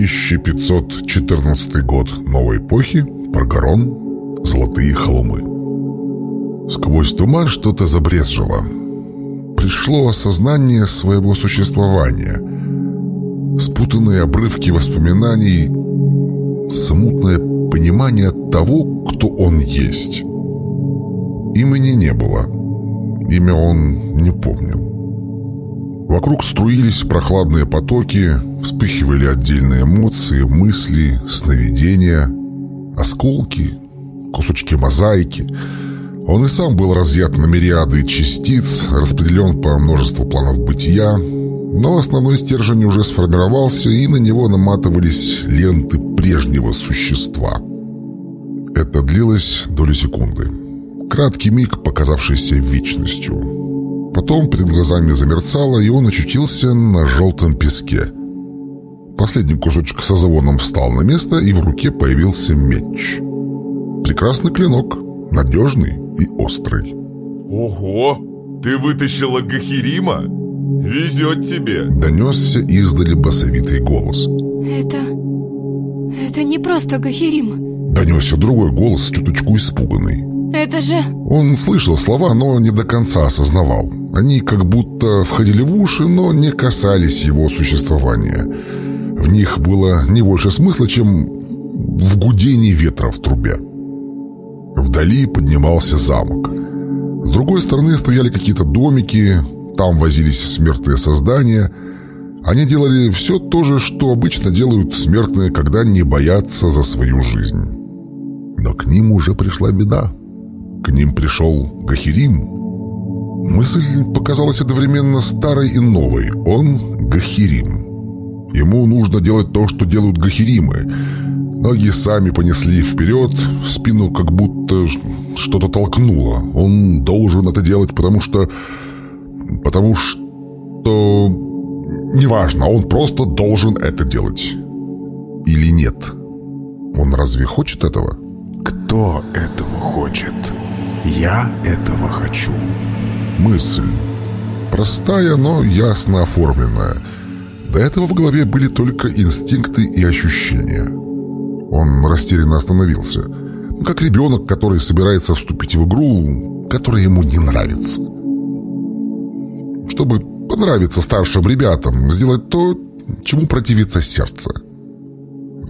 1514 год новой эпохи, Паргарон, Золотые холмы. Сквозь туман что-то забрезжило. Пришло осознание своего существования. Спутанные обрывки воспоминаний, смутное понимание того, кто он есть. Имени не было. Имя он не помнил. Вокруг струились прохладные потоки, вспыхивали отдельные эмоции, мысли, сновидения, осколки, кусочки мозаики. Он и сам был разъят на мириады частиц, распределен по множеству планов бытия, но основной стержень уже сформировался, и на него наматывались ленты прежнего существа. Это длилось долю секунды. Краткий миг, показавшийся вечностью. Потом перед глазами замерцало, и он очутился на желтом песке. Последний кусочек со звоном встал на место, и в руке появился меч. Прекрасный клинок, надежный и острый. Ого! Ты вытащила Гахирима? Везет тебе! Донесся издали басовитый голос. Это... это не просто Гахирим. Донесся другой голос, чуточку испуганный. Это же... Он слышал слова, но не до конца осознавал. Они как будто входили в уши, но не касались его существования. В них было не больше смысла, чем в гудении ветра в трубе. Вдали поднимался замок. С другой стороны стояли какие-то домики, там возились смертные создания. Они делали все то же, что обычно делают смертные, когда не боятся за свою жизнь. Но к ним уже пришла беда. К ним пришел Гахирим, Мысль показалась одновременно старой и новой. Он — Гахирим. Ему нужно делать то, что делают Гахиримы. Ноги сами понесли вперед, спину как будто что-то толкнуло. Он должен это делать, потому что... Потому что... Неважно, он просто должен это делать. Или нет? Он разве хочет этого? Кто этого хочет? Я этого хочу мысль. Простая, но ясно оформленная. До этого в голове были только инстинкты и ощущения. Он растерянно остановился. Как ребенок, который собирается вступить в игру, которая ему не нравится. Чтобы понравиться старшим ребятам, сделать то, чему противится сердце.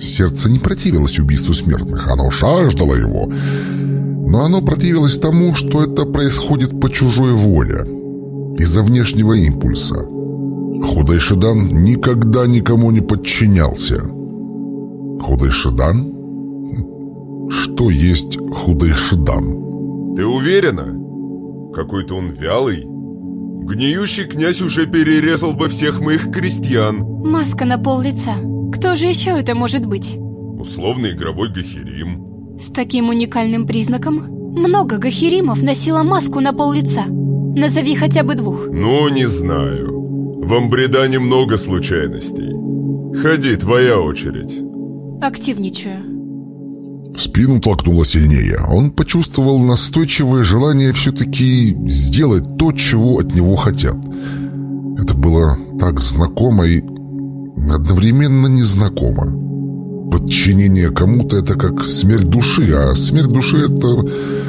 Сердце не противилось убийству смертных, оно жаждало его, но оно противилось тому, что это происходит по чужой воле, из-за внешнего импульса. Худайшидан никогда никому не подчинялся. Худайшидан? Что есть Худайшидан? Ты уверена? Какой-то он вялый. Гниющий князь уже перерезал бы всех моих крестьян. Маска на пол лица. Кто же еще это может быть? Условный игровой Гахирим. С таким уникальным признаком много гахиримов носила маску на пол лица. Назови хотя бы двух. Ну, не знаю. В Амбредане много случайностей. Ходи, твоя очередь. Активничаю. В спину толкнуло сильнее. Он почувствовал настойчивое желание все-таки сделать то, чего от него хотят. Это было так знакомо и одновременно незнакомо. Подчинение кому-то это как смерть души, а смерть души это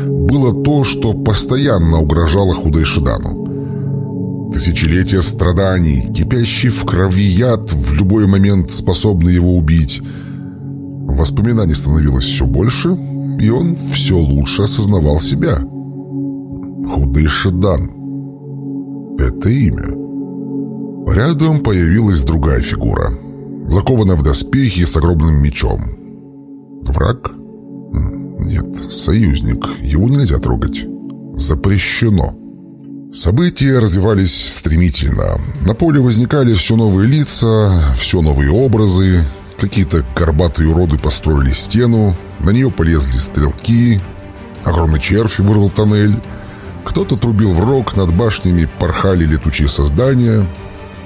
было то, что постоянно угрожало Худайшидану. Тысячелетия страданий, кипящий в крови яд, в любой момент способный его убить. Воспоминаний становилось все больше, и он все лучше осознавал себя. Худайшидан. Это имя. Рядом появилась другая фигура — закованная в доспехи с огромным мечом. Враг? Нет, союзник. Его нельзя трогать. Запрещено. События развивались стремительно. На поле возникали все новые лица, все новые образы. Какие-то горбатые уроды построили стену, на нее полезли стрелки, огромный червь вырвал тоннель. Кто-то трубил в рог, над башнями порхали летучие создания —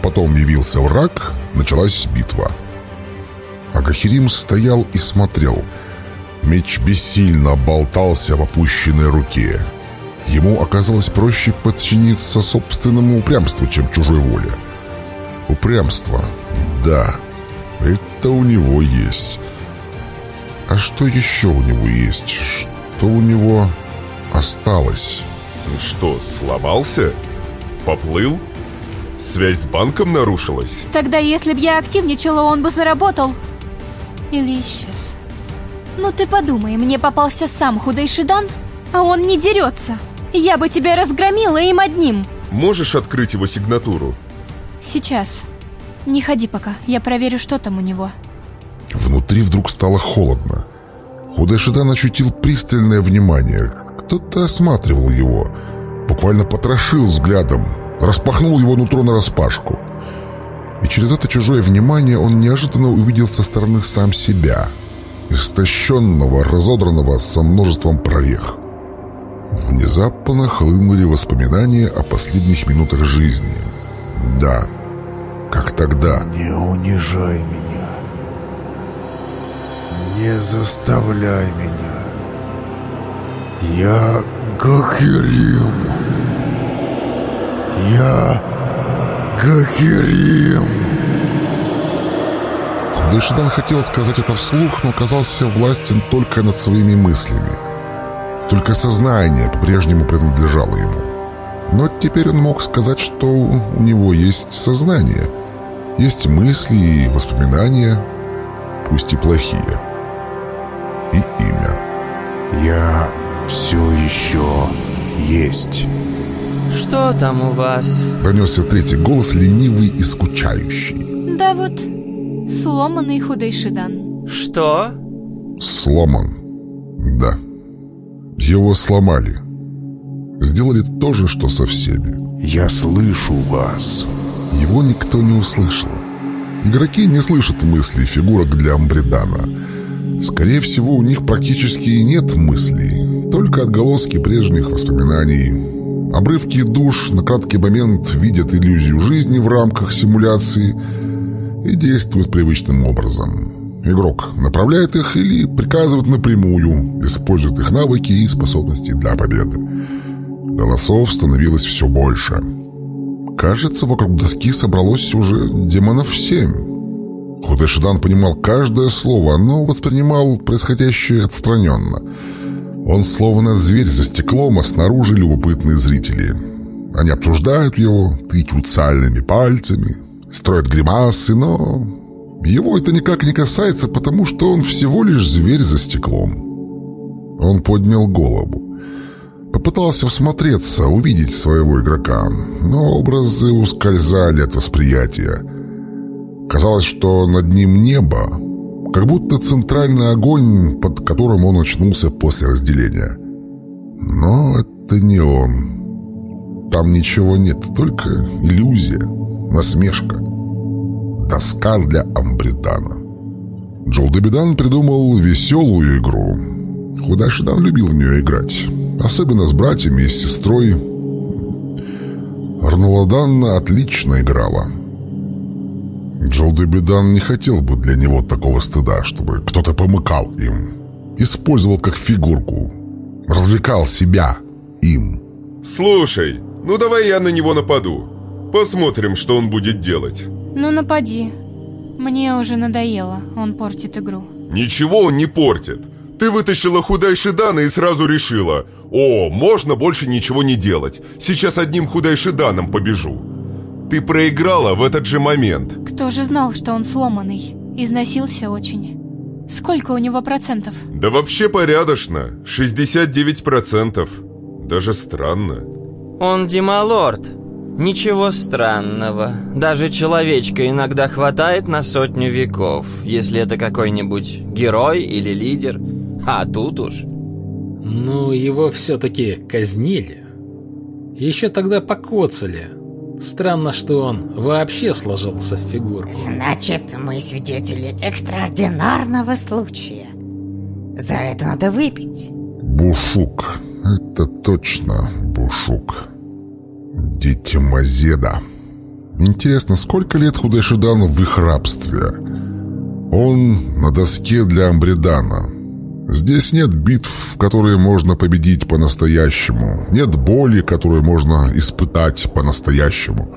Потом явился враг, началась битва. Агахирим стоял и смотрел. Меч бессильно болтался в опущенной руке. Ему оказалось проще подчиниться собственному упрямству, чем чужой воле. Упрямство, да. Это у него есть. А что еще у него есть? Что у него осталось? Что, сломался? Поплыл? Связь с банком нарушилась? Тогда если б я активничала, он бы заработал. Или исчез. Ну ты подумай, мне попался сам Худайшидан, а он не дерется. Я бы тебя разгромила им одним. Можешь открыть его сигнатуру? Сейчас. Не ходи пока, я проверю, что там у него. Внутри вдруг стало холодно. Худайшидан ощутил пристальное внимание. Кто-то осматривал его, буквально потрошил взглядом, распахнул его нутро нараспашку. И через это чужое внимание он неожиданно увидел со стороны сам себя, истощенного, разодранного со множеством прорех. Внезапно хлынули воспоминания о последних минутах жизни. Да, как тогда. Не унижай меня. Не заставляй меня. Я Гахирим. Я Гахирим. Дышидан хотел сказать это вслух, но оказался властен только над своими мыслями. Только сознание по-прежнему принадлежало ему. Но теперь он мог сказать, что у него есть сознание. Есть мысли и воспоминания, пусть и плохие. И имя. Я все еще есть. Что там у вас? Донесся третий голос, ленивый и скучающий. Да вот, сломанный Худайшидан. Что? Сломан. Да. Его сломали. Сделали то же, что со всеми. Я слышу вас. Его никто не услышал. Игроки не слышат мыслей фигурок для Амбридана. Скорее всего, у них практически и нет мыслей, только отголоски прежних воспоминаний. Обрывки душ на краткий момент видят иллюзию жизни в рамках симуляции и действуют привычным образом. Игрок направляет их или приказывает напрямую, использует их навыки и способности для победы. Голосов становилось все больше. Кажется, вокруг доски собралось уже демонов семь. Худешидан понимал каждое слово, но воспринимал происходящее отстраненно. Он словно зверь за стеклом, а снаружи любопытные зрители. Они обсуждают его, тычут сальными пальцами, строят гримасы, но его это никак не касается, потому что он всего лишь зверь за стеклом. Он поднял голову. Попытался всмотреться, увидеть своего игрока, но образы ускользали от восприятия. Казалось, что над ним небо, как будто центральный огонь, под которым он очнулся после разделения. Но это не он. Там ничего нет, только иллюзия, насмешка. Доска для Амбридана. Джолдебидан придумал веселую игру. Худашидан любил в нее играть. Особенно с братьями и с сестрой. Арнуладанна отлично играла. Джолдебидан не хотел бы для него такого стыда, чтобы кто-то помыкал им. Использовал как фигурку. Развлекал себя им. Слушай, ну давай я на него нападу. Посмотрим, что он будет делать. Ну напади. Мне уже надоело, он портит игру. Ничего он не портит. Ты вытащила худайшидана и сразу решила О, можно больше ничего не делать Сейчас одним худайшиданом побежу Ты проиграла в этот же момент Кто же знал, что он сломанный? Износился очень Сколько у него процентов? Да вообще порядочно 69% Даже странно Он Дималорд Ничего странного. Даже человечка иногда хватает на сотню веков, если это какой-нибудь герой или лидер. А тут уж... Ну, его все-таки казнили. Еще тогда покоцали. Странно, что он вообще сложился в фигуру. Значит, мы свидетели экстраординарного случая. За это надо выпить. Бушук. Это точно Бушук. Дети Мазеда. Интересно, сколько лет Худайшидану в их рабстве? Он на доске для Амбридана. Здесь нет битв, которые можно победить по-настоящему. Нет боли, которую можно испытать по-настоящему.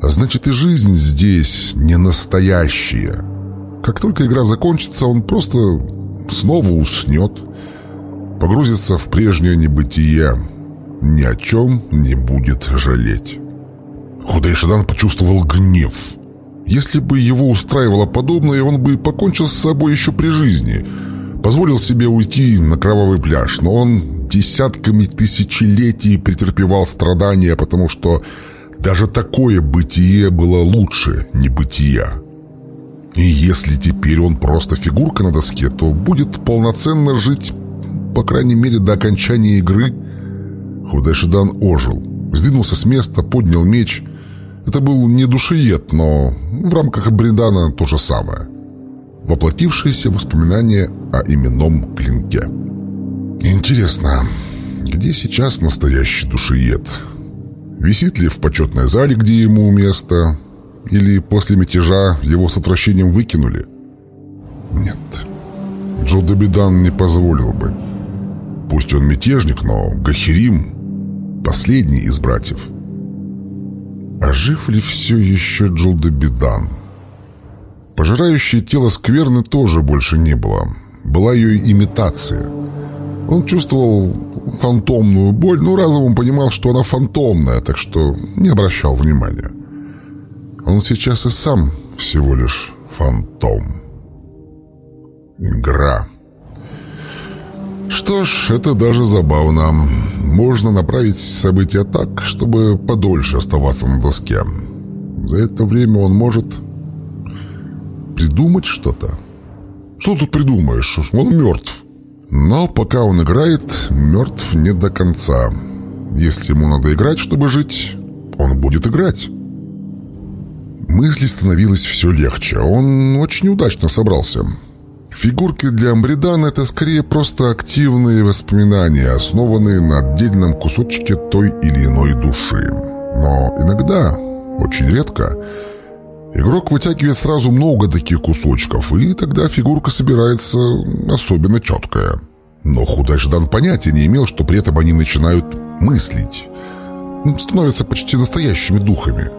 А значит, и жизнь здесь не настоящая. Как только игра закончится, он просто снова уснет, погрузится в прежнее небытие, ни о чем не будет жалеть. Худайшидан почувствовал гнев. Если бы его устраивало подобное, он бы покончил с собой еще при жизни. Позволил себе уйти на кровавый пляж, но он десятками тысячелетий претерпевал страдания, потому что даже такое бытие было лучше небытия. И если теперь он просто фигурка на доске, то будет полноценно жить, по крайней мере, до окончания игры. Худайшидан ожил, сдвинулся с места, поднял меч. Это был не душеед, но в рамках Бридана то же самое. Воплотившиеся воспоминания о именном клинке. Интересно, где сейчас настоящий душеед? Висит ли в почетной зале, где ему место? Или после мятежа его с отвращением выкинули? Нет. Джо Добидан не позволил бы. Пусть он мятежник, но Гахирим — последний из братьев. А жив ли все еще Джулдебидан? Пожирающее тело скверны тоже больше не было. Была ее имитация. Он чувствовал фантомную боль, но разумом понимал, что она фантомная, так что не обращал внимания. Он сейчас и сам всего лишь фантом. Игра. Что ж, это даже забавно. Можно направить события так, чтобы подольше оставаться на доске. За это время он может придумать что-то. Что тут придумаешь? Он мертв. Но пока он играет, мертв не до конца. Если ему надо играть, чтобы жить, он будет играть. Мысли становилось все легче. Он очень удачно собрался. Фигурки для Амбридана — это скорее просто активные воспоминания, основанные на отдельном кусочке той или иной души. Но иногда, очень редко, игрок вытягивает сразу много таких кусочков, и тогда фигурка собирается особенно четкая. Но Худайждан понятия не имел, что при этом они начинают мыслить. Становятся почти настоящими духами.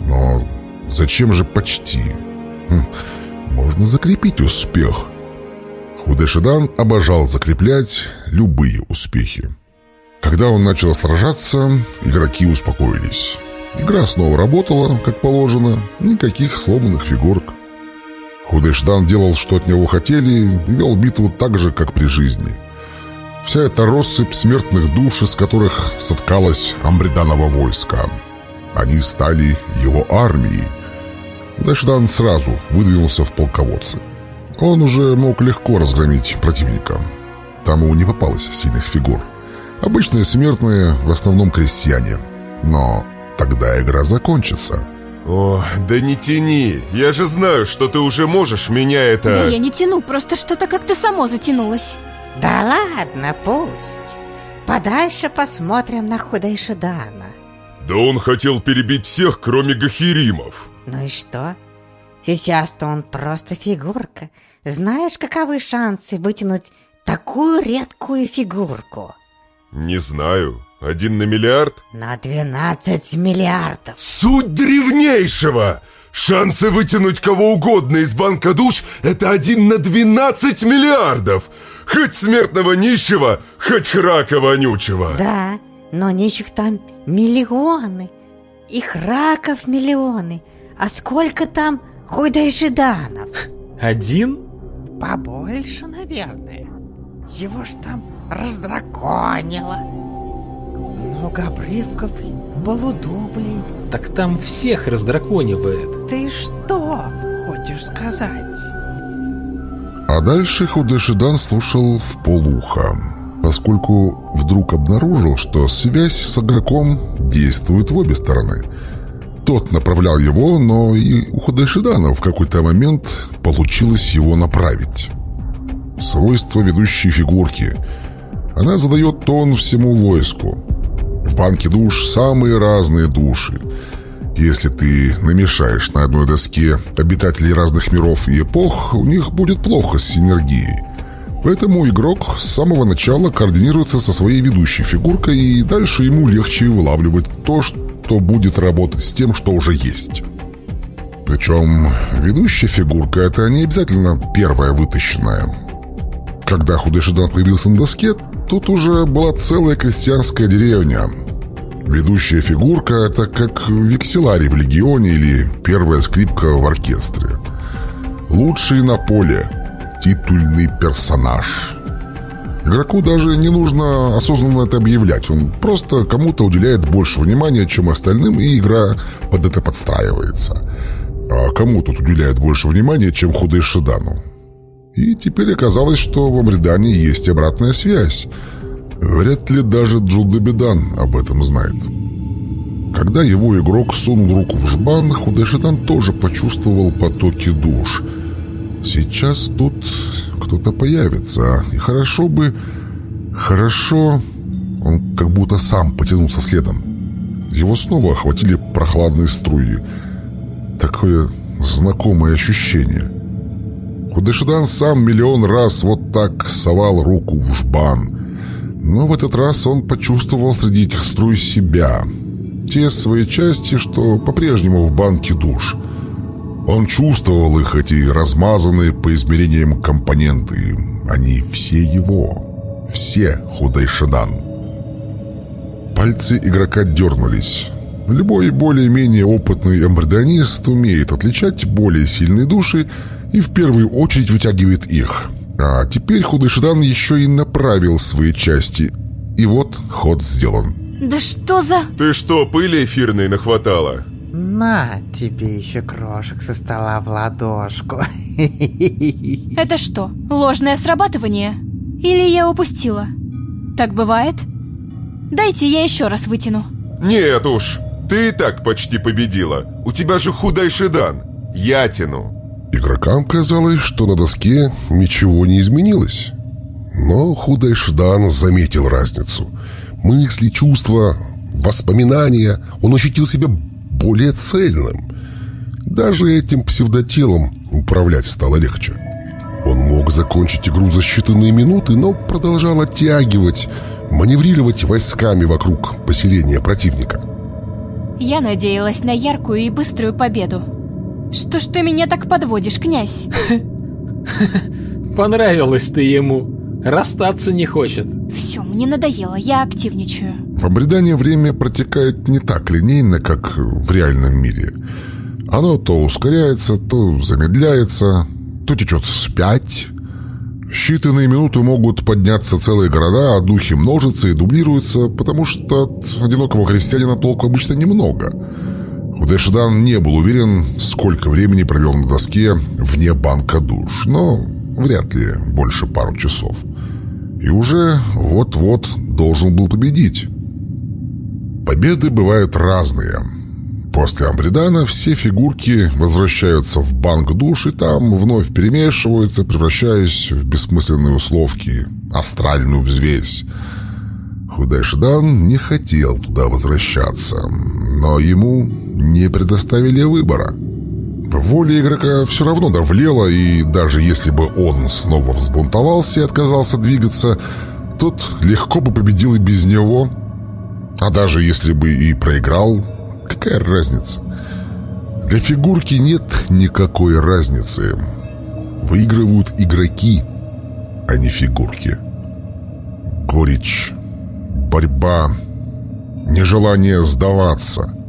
Но Зачем же почти? Хм, можно закрепить успех. Худешидан обожал закреплять любые успехи. Когда он начал сражаться, игроки успокоились. Игра снова работала, как положено, никаких сломанных фигурок. Худешдан делал, что от него хотели, и вел битву так же, как при жизни. Вся эта россыпь смертных душ, из которых соткалось Амбриданово войско. Они стали его армией, Дашдан сразу выдвинулся в полководцы. Он уже мог легко разгромить противника. Там ему не попалось сильных фигур. Обычные смертные, в основном крестьяне. Но тогда игра закончится. О, да не тяни. Я же знаю, что ты уже можешь меня это... Да я не тяну, просто что-то как-то само затянулось. Да ладно, пусть. Подальше посмотрим на Худайшидана. Да он хотел перебить всех, кроме Гахиримов. Ну и что? Сейчас-то он просто фигурка. Знаешь, каковы шансы вытянуть такую редкую фигурку? Не знаю. Один на миллиард? На 12 миллиардов. Суть древнейшего! Шансы вытянуть кого угодно из банка душ – это один на 12 миллиардов! Хоть смертного нищего, хоть храка вонючего! Да, но нищих там миллионы. Их раков миллионы. А сколько там худайшиданов? Один? Побольше, наверное. Его ж там раздраконило. Много обрывков и полудублей. Так там всех раздраконивает. Ты что хочешь сказать? А дальше Худешидан слушал в полуха, поскольку вдруг обнаружил, что связь с игроком действует в обе стороны. Тот направлял его, но и у Худешидана в какой-то момент получилось его направить. Свойство ведущей фигурки. Она задает тон всему войску. В банке душ самые разные души. Если ты намешаешь на одной доске обитателей разных миров и эпох, у них будет плохо с синергией. Поэтому игрок с самого начала координируется со своей ведущей фигуркой, и дальше ему легче вылавливать то, что будет работать с тем, что уже есть. Причем ведущая фигурка — это не обязательно первая вытащенная. Когда Худышидан появился на доске, тут уже была целая крестьянская деревня. Ведущая фигурка — это как векселарий в легионе или первая скрипка в оркестре. Лучший на поле, титульный персонаж. Игроку даже не нужно осознанно это объявлять. Он просто кому-то уделяет больше внимания, чем остальным, и игра под это подстраивается. А кому тут уделяет больше внимания, чем Худышидану? И теперь оказалось, что в Амридане есть обратная связь. Вряд ли даже Джудабедан об этом знает. Когда его игрок сунул руку в жбан, Худешитан тоже почувствовал потоки душ. Сейчас тут кто-то появится, и хорошо бы... Хорошо... Он как будто сам потянулся следом. Его снова охватили прохладные струи. Такое знакомое ощущение. Худешидан сам миллион раз вот так совал руку в жбан. Но в этот раз он почувствовал среди этих струй себя. Те свои части, что по-прежнему в банке душ. Он чувствовал их, эти размазанные по измерениям компоненты. Они все его. Все Худайшадан. Пальцы игрока дернулись. Любой более-менее опытный эмбридонист умеет отличать более сильные души и в первую очередь вытягивает их. А теперь Худышдан еще и направил свои части. И вот ход сделан. Да что за... Ты что, пыли эфирной нахватала? На тебе еще крошек со стола в ладошку. Это что, ложное срабатывание? Или я упустила? Так бывает? Дайте я еще раз вытяну. Нет уж, ты и так почти победила. У тебя же худайший дан. Я тяну. Игрокам казалось, что на доске ничего не изменилось. Но худой Ждан заметил разницу. Мысли, чувства, воспоминания. Он ощутил себя более цельным. Даже этим псевдотелом управлять стало легче. Он мог закончить игру за считанные минуты, но продолжал оттягивать, маневрировать войсками вокруг поселения противника. Я надеялась на яркую и быструю победу. Что ж ты меня так подводишь, князь? Понравилось ты ему. Расстаться не хочет. Все, мне надоело, я активничаю. В обредании время протекает не так линейно, как в реальном мире. Оно то ускоряется, то замедляется, то течет вспять. В считанные минуты могут подняться целые города, а духи множатся и дублируются, потому что от одинокого крестьянина толку обычно немного. Худешдан не был уверен, сколько времени провел на доске вне банка душ, но вряд ли больше пару часов. И уже вот-вот должен был победить. Победы бывают разные. После Амбридана все фигурки возвращаются в банк душ и там вновь перемешиваются, превращаясь в бессмысленные условки, астральную взвесь. Худайшдан не хотел туда возвращаться, но ему не предоставили выбора. Воля игрока все равно давлела, и даже если бы он снова взбунтовался и отказался двигаться, тот легко бы победил и без него. А даже если бы и проиграл, какая разница? Для фигурки нет никакой разницы. Выигрывают игроки, а не фигурки. Горечь, борьба, нежелание сдаваться —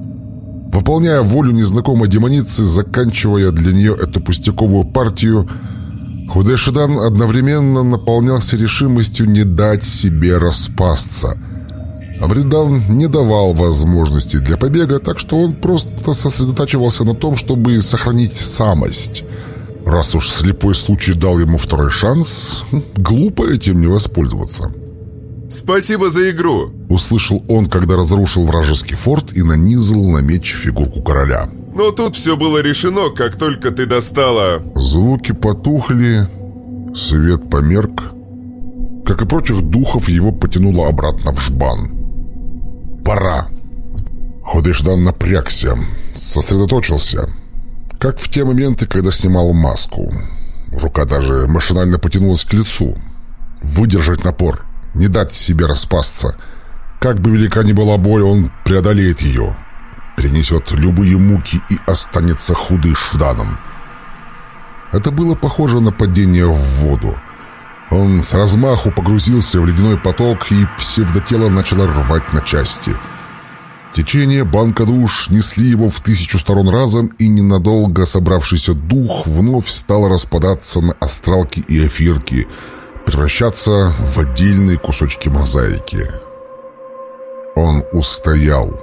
Выполняя волю незнакомой демоницы, заканчивая для нее эту пустяковую партию, Худешидан одновременно наполнялся решимостью не дать себе распасться. Абридан не давал возможности для побега, так что он просто сосредотачивался на том, чтобы сохранить самость. Раз уж слепой случай дал ему второй шанс, глупо этим не воспользоваться. «Спасибо за игру!» Услышал он, когда разрушил вражеский форт и нанизал на меч фигурку короля. Но тут все было решено, как только ты достала... Звуки потухли, свет померк. Как и прочих духов, его потянуло обратно в жбан. «Пора!» Ходышдан напрягся, сосредоточился. Как в те моменты, когда снимал маску. Рука даже машинально потянулась к лицу. Выдержать напор — не дать себе распасться. Как бы велика ни была боль, он преодолеет ее. перенесет любые муки и останется худышданом. Это было похоже на падение в воду. Он с размаху погрузился в ледяной поток, и псевдотело начало рвать на части. Течение банка душ несли его в тысячу сторон разом, и ненадолго собравшийся дух вновь стал распадаться на астралки и эфирки, превращаться в отдельные кусочки мозаики. Он устоял.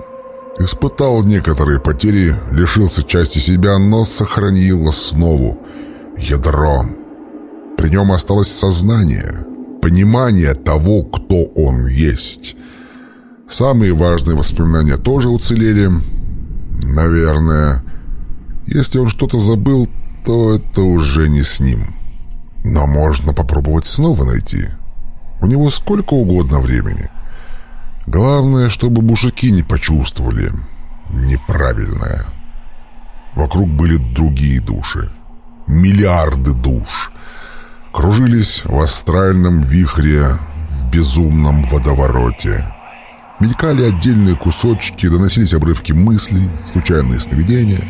Испытал некоторые потери, лишился части себя, но сохранил основу, ядро. При нем осталось сознание, понимание того, кто он есть. Самые важные воспоминания тоже уцелели. Наверное, если он что-то забыл, то это уже не с ним. Но можно попробовать снова найти. У него сколько угодно времени. Главное, чтобы бушаки не почувствовали неправильное. Вокруг были другие души. Миллиарды душ. Кружились в астральном вихре, в безумном водовороте. Мелькали отдельные кусочки, доносились обрывки мыслей, случайные сновидения.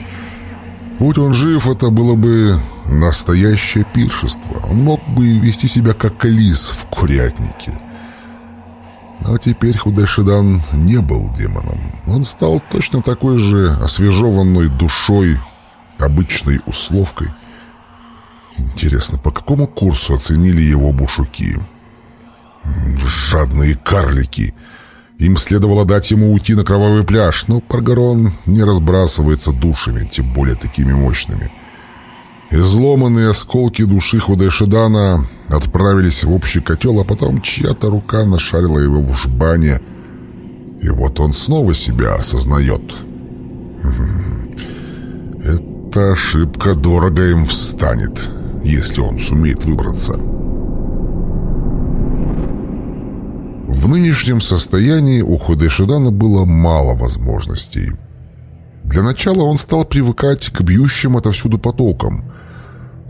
Будь он жив, это было бы настоящее пиршество. Он мог бы вести себя как лис в курятнике. Но теперь Худайшидан не был демоном. Он стал точно такой же освежеванной душой, обычной условкой. Интересно, по какому курсу оценили его бушуки? Жадные карлики. Им следовало дать ему уйти на кровавый пляж, но Паргарон не разбрасывается душами, тем более такими мощными. Изломанные осколки души Худайшидана отправились в общий котел, а потом чья-то рука нашарила его в жбане. И вот он снова себя осознает. Эта ошибка дорого им встанет, если он сумеет выбраться. В нынешнем состоянии у Худешидана было мало возможностей. Для начала он стал привыкать к бьющим отовсюду потокам.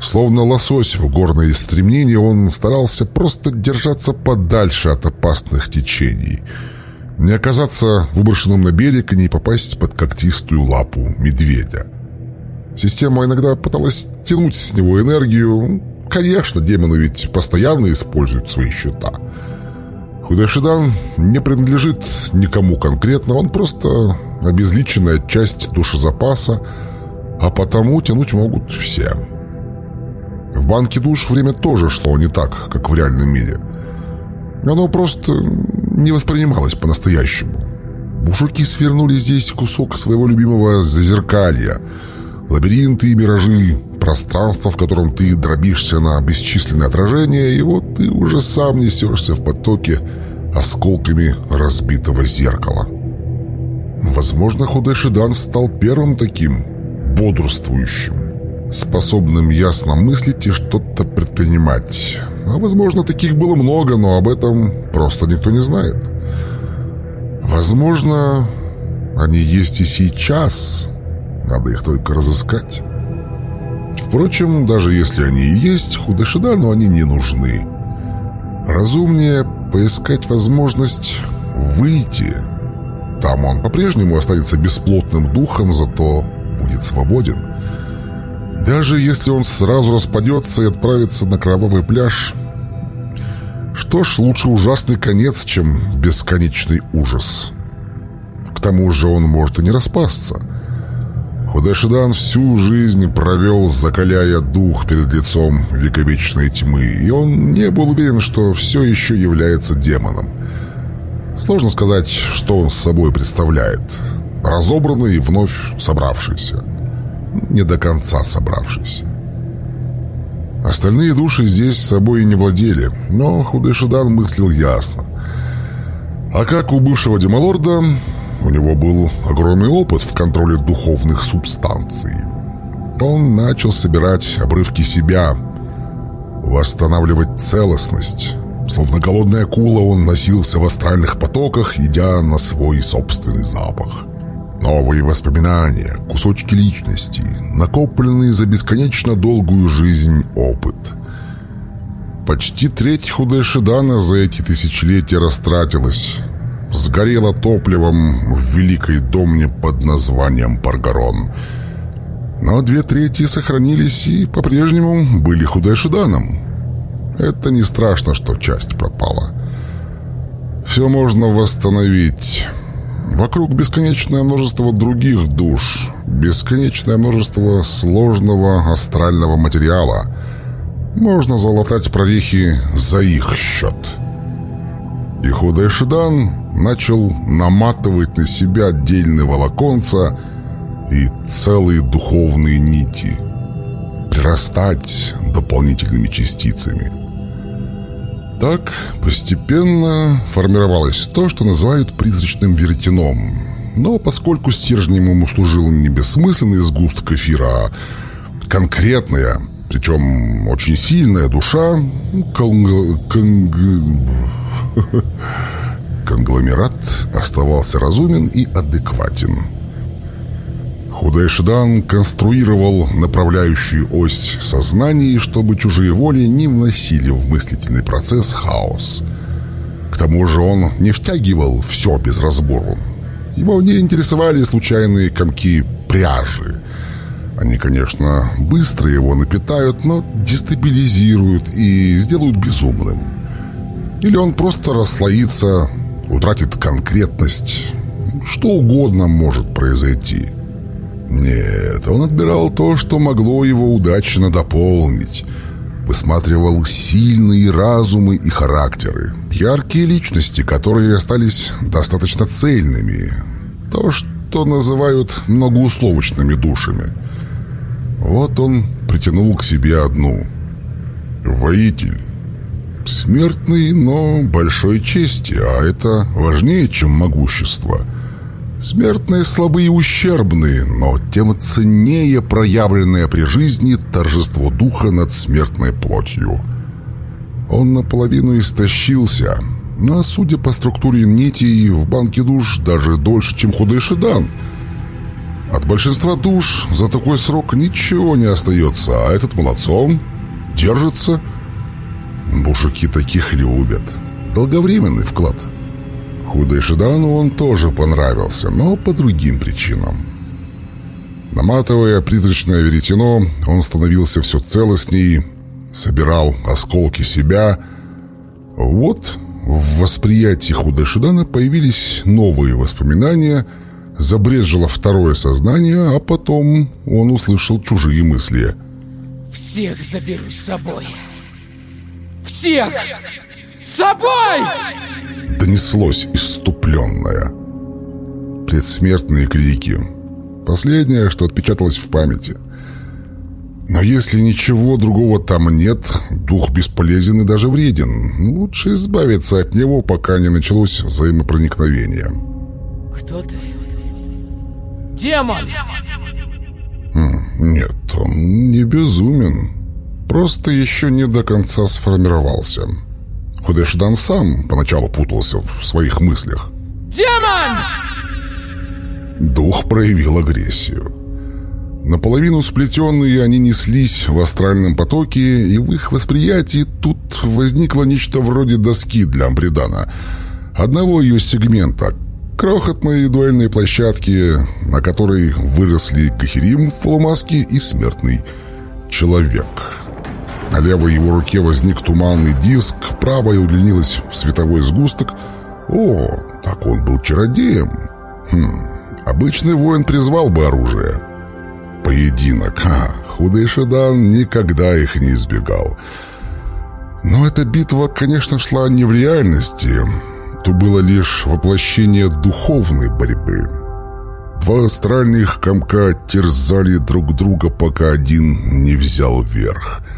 Словно лосось в горное стремнение, он старался просто держаться подальше от опасных течений. Не оказаться выброшенным на берег и не попасть под когтистую лапу медведя. Система иногда пыталась тянуть с него энергию. Конечно, демоны ведь постоянно используют свои счета. Худашидан не принадлежит никому конкретно, он просто обезличенная часть душезапаса, а потому тянуть могут все. В банке душ время тоже шло не так, как в реальном мире. Оно просто не воспринималось по-настоящему. Бушуки свернули здесь кусок своего любимого зазеркалья. Лабиринты и миражи, пространство, в котором ты дробишься на бесчисленные отражения, и вот ты уже сам несешься в потоке осколками разбитого зеркала. Возможно, Худешидан стал первым таким бодрствующим, способным ясно мыслить и что-то предпринимать. А возможно, таких было много, но об этом просто никто не знает. Возможно, они есть и сейчас. Надо их только разыскать. Впрочем, даже если они и есть, Худешидану они не нужны. Разумнее поискать возможность выйти. Там он по-прежнему останется бесплотным духом, зато будет свободен. Даже если он сразу распадется и отправится на кровавый пляж, что ж, лучше ужасный конец, чем бесконечный ужас. К тому же он может и не распасться. Худашидан всю жизнь провел, закаляя дух перед лицом вековечной тьмы, и он не был уверен, что все еще является демоном. Сложно сказать, что он с собой представляет. Разобранный и вновь собравшийся. Не до конца собравшийся. Остальные души здесь собой и не владели, но Худешидан мыслил ясно. А как у бывшего демалорда, у него был огромный опыт в контроле духовных субстанций. Он начал собирать обрывки себя, восстанавливать целостность. Словно голодная акула он носился в астральных потоках, идя на свой собственный запах. Новые воспоминания, кусочки личности, накопленный за бесконечно долгую жизнь опыт. Почти треть Худешидана за эти тысячелетия растратилась, сгорело топливом в великой домне под названием Паргарон. Но две трети сохранились и по-прежнему были худешиданом. Это не страшно, что часть пропала. Все можно восстановить. Вокруг бесконечное множество других душ, бесконечное множество сложного астрального материала. Можно залатать прорехи за их счет. И Худайшидан начал наматывать на себя отдельные волоконца и целые духовные нити, прирастать дополнительными частицами. Так постепенно формировалось то, что называют призрачным веретеном. Но поскольку стержнем ему служил не бессмысленный сгусток эфира, а конкретная, причем очень сильная душа, конг... конгломерат оставался разумен и адекватен. Худайшдан конструировал направляющую ось сознания, чтобы чужие воли не вносили в мыслительный процесс хаос. К тому же он не втягивал все без разбору. Его не интересовали случайные комки пряжи. Они, конечно, быстро его напитают, но дестабилизируют и сделают безумным. Или он просто расслоится, утратит конкретность. Что угодно может произойти – нет, он отбирал то, что могло его удачно дополнить. Высматривал сильные разумы и характеры. Яркие личности, которые остались достаточно цельными. То, что называют многоусловочными душами. Вот он притянул к себе одну. Воитель. Смертный, но большой чести, а это важнее, чем могущество – Смертные слабые и ущербные, но тем ценнее проявленное при жизни торжество духа над смертной плотью. Он наполовину истощился, но, судя по структуре нитей, в банке душ даже дольше, чем худой шедан. От большинства душ за такой срок ничего не остается, а этот молодцом держится. Бушаки таких любят. Долговременный вклад – Худайшидану он тоже понравился, но по другим причинам. Наматывая призрачное веретено, он становился все целостней, собирал осколки себя. Вот в восприятии Худайшидана появились новые воспоминания, забрезжило второе сознание, а потом он услышал чужие мысли. «Всех заберу с собой! Всех! С собой!» Донеслось иступленное. Предсмертные крики. Последнее, что отпечаталось в памяти. Но если ничего другого там нет, дух бесполезен и даже вреден. Лучше избавиться от него, пока не началось взаимопроникновение. Кто ты? Демон! Хм, нет, он не безумен. Просто еще не до конца сформировался. Худешдан сам поначалу путался в своих мыслях. «Демон!» Дух проявил агрессию. Наполовину сплетенные они неслись в астральном потоке, и в их восприятии тут возникло нечто вроде доски для Амбридана. Одного ее сегмента, крохотной дуэльной площадки, на которой выросли Кахирим в полумаске и смертный человек. На левой его руке возник туманный диск, правая удлинилась в световой сгусток. О, так он был чародеем. Хм, обычный воин призвал бы оружие. Поединок. А, худый Шедан никогда их не избегал. Но эта битва, конечно, шла не в реальности. То было лишь воплощение духовной борьбы. Два астральных комка терзали друг друга, пока один не взял верх —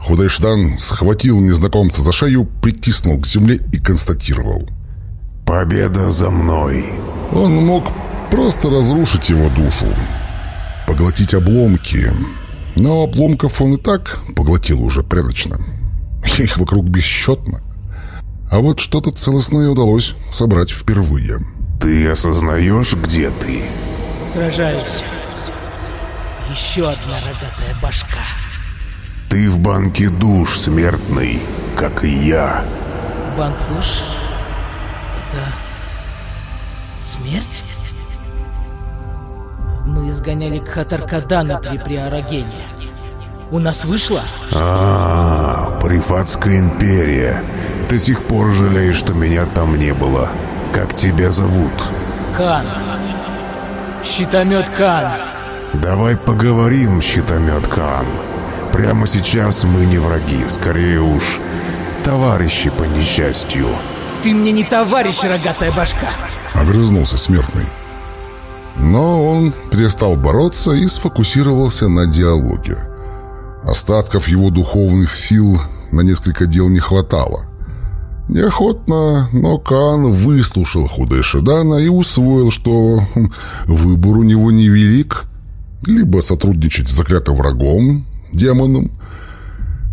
Худайшдан схватил незнакомца за шею, притиснул к земле и констатировал. «Победа за мной!» Он мог просто разрушить его душу, поглотить обломки. Но обломков он и так поглотил уже порядочно. Их вокруг бесчетно. А вот что-то целостное удалось собрать впервые. «Ты осознаешь, где ты?» «Сражаюсь. Еще одна рогатая башка». Ты в банке душ, смертный, как и я. Банк душ? Это Смерть? Мы изгоняли Кхатаркадана при Приорогене. У нас вышло? А, Прифатская империя. До сих пор жалеешь, что меня там не было. Как тебя зовут? Кан. Щитомет Кан. Давай поговорим, щитомет Кан. Прямо сейчас мы не враги, скорее уж товарищи по несчастью. Ты мне не товарищ, рогатая башка. Огрызнулся смертный. Но он перестал бороться и сфокусировался на диалоге. Остатков его духовных сил на несколько дел не хватало. Неохотно, но Кан выслушал Худешидана и усвоил, что выбор у него невелик. Либо сотрудничать с заклятым врагом, демоном,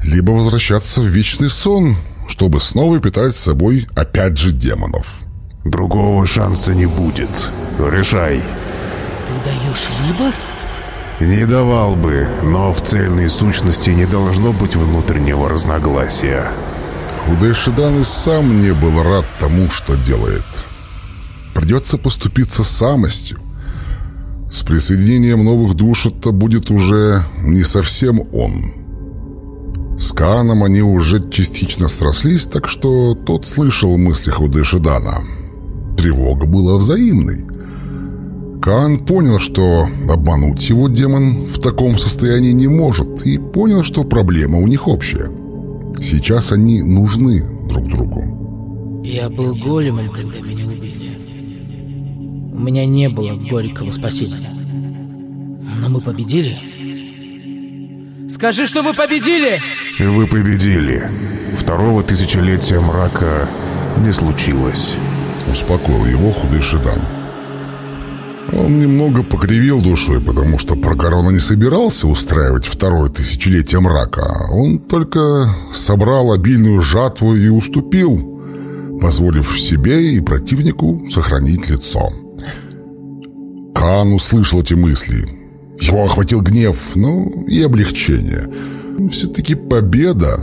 либо возвращаться в вечный сон, чтобы снова питать с собой опять же демонов. Другого шанса не будет. Решай. Ты даешь выбор? Не давал бы, но в цельной сущности не должно быть внутреннего разногласия. Худайшидан и сам не был рад тому, что делает. Придется поступиться самостью. С присоединением новых душ это будет уже не совсем он. С Кааном они уже частично срослись, так что тот слышал мысли Худайшидана. Тревога была взаимной. Каан понял, что обмануть его демон в таком состоянии не может, и понял, что проблема у них общая. Сейчас они нужны друг другу. Я был големом, когда меня. У меня не было горького спасения. Но мы победили. Скажи, что мы победили! Вы победили. Второго тысячелетия мрака не случилось. Успокоил его худый Шидан. Он немного покривил душой, потому что Прокорона не собирался устраивать второе тысячелетие мрака. Он только собрал обильную жатву и уступил, позволив себе и противнику сохранить лицо. Кан услышал эти мысли. Его охватил гнев, но и облегчение. Все-таки победа,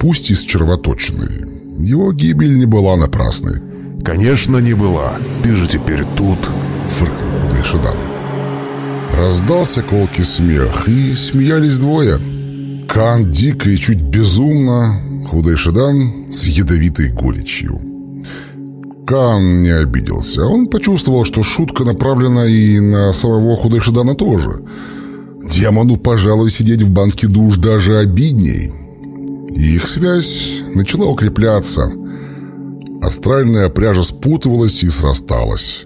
пусть и с червоточиной. Его гибель не была напрасной. Конечно, не была. Ты же теперь тут. Фыркнул худой Шидан. Раздался колкий смех, и смеялись двое. Кан дико и чуть безумно, худой Шидан с ядовитой горечью. Кан не обиделся. Он почувствовал, что шутка направлена и на самого Худайшидана тоже. Демону, пожалуй, сидеть в банке душ даже обидней. Их связь начала укрепляться. Астральная пряжа спутывалась и срасталась.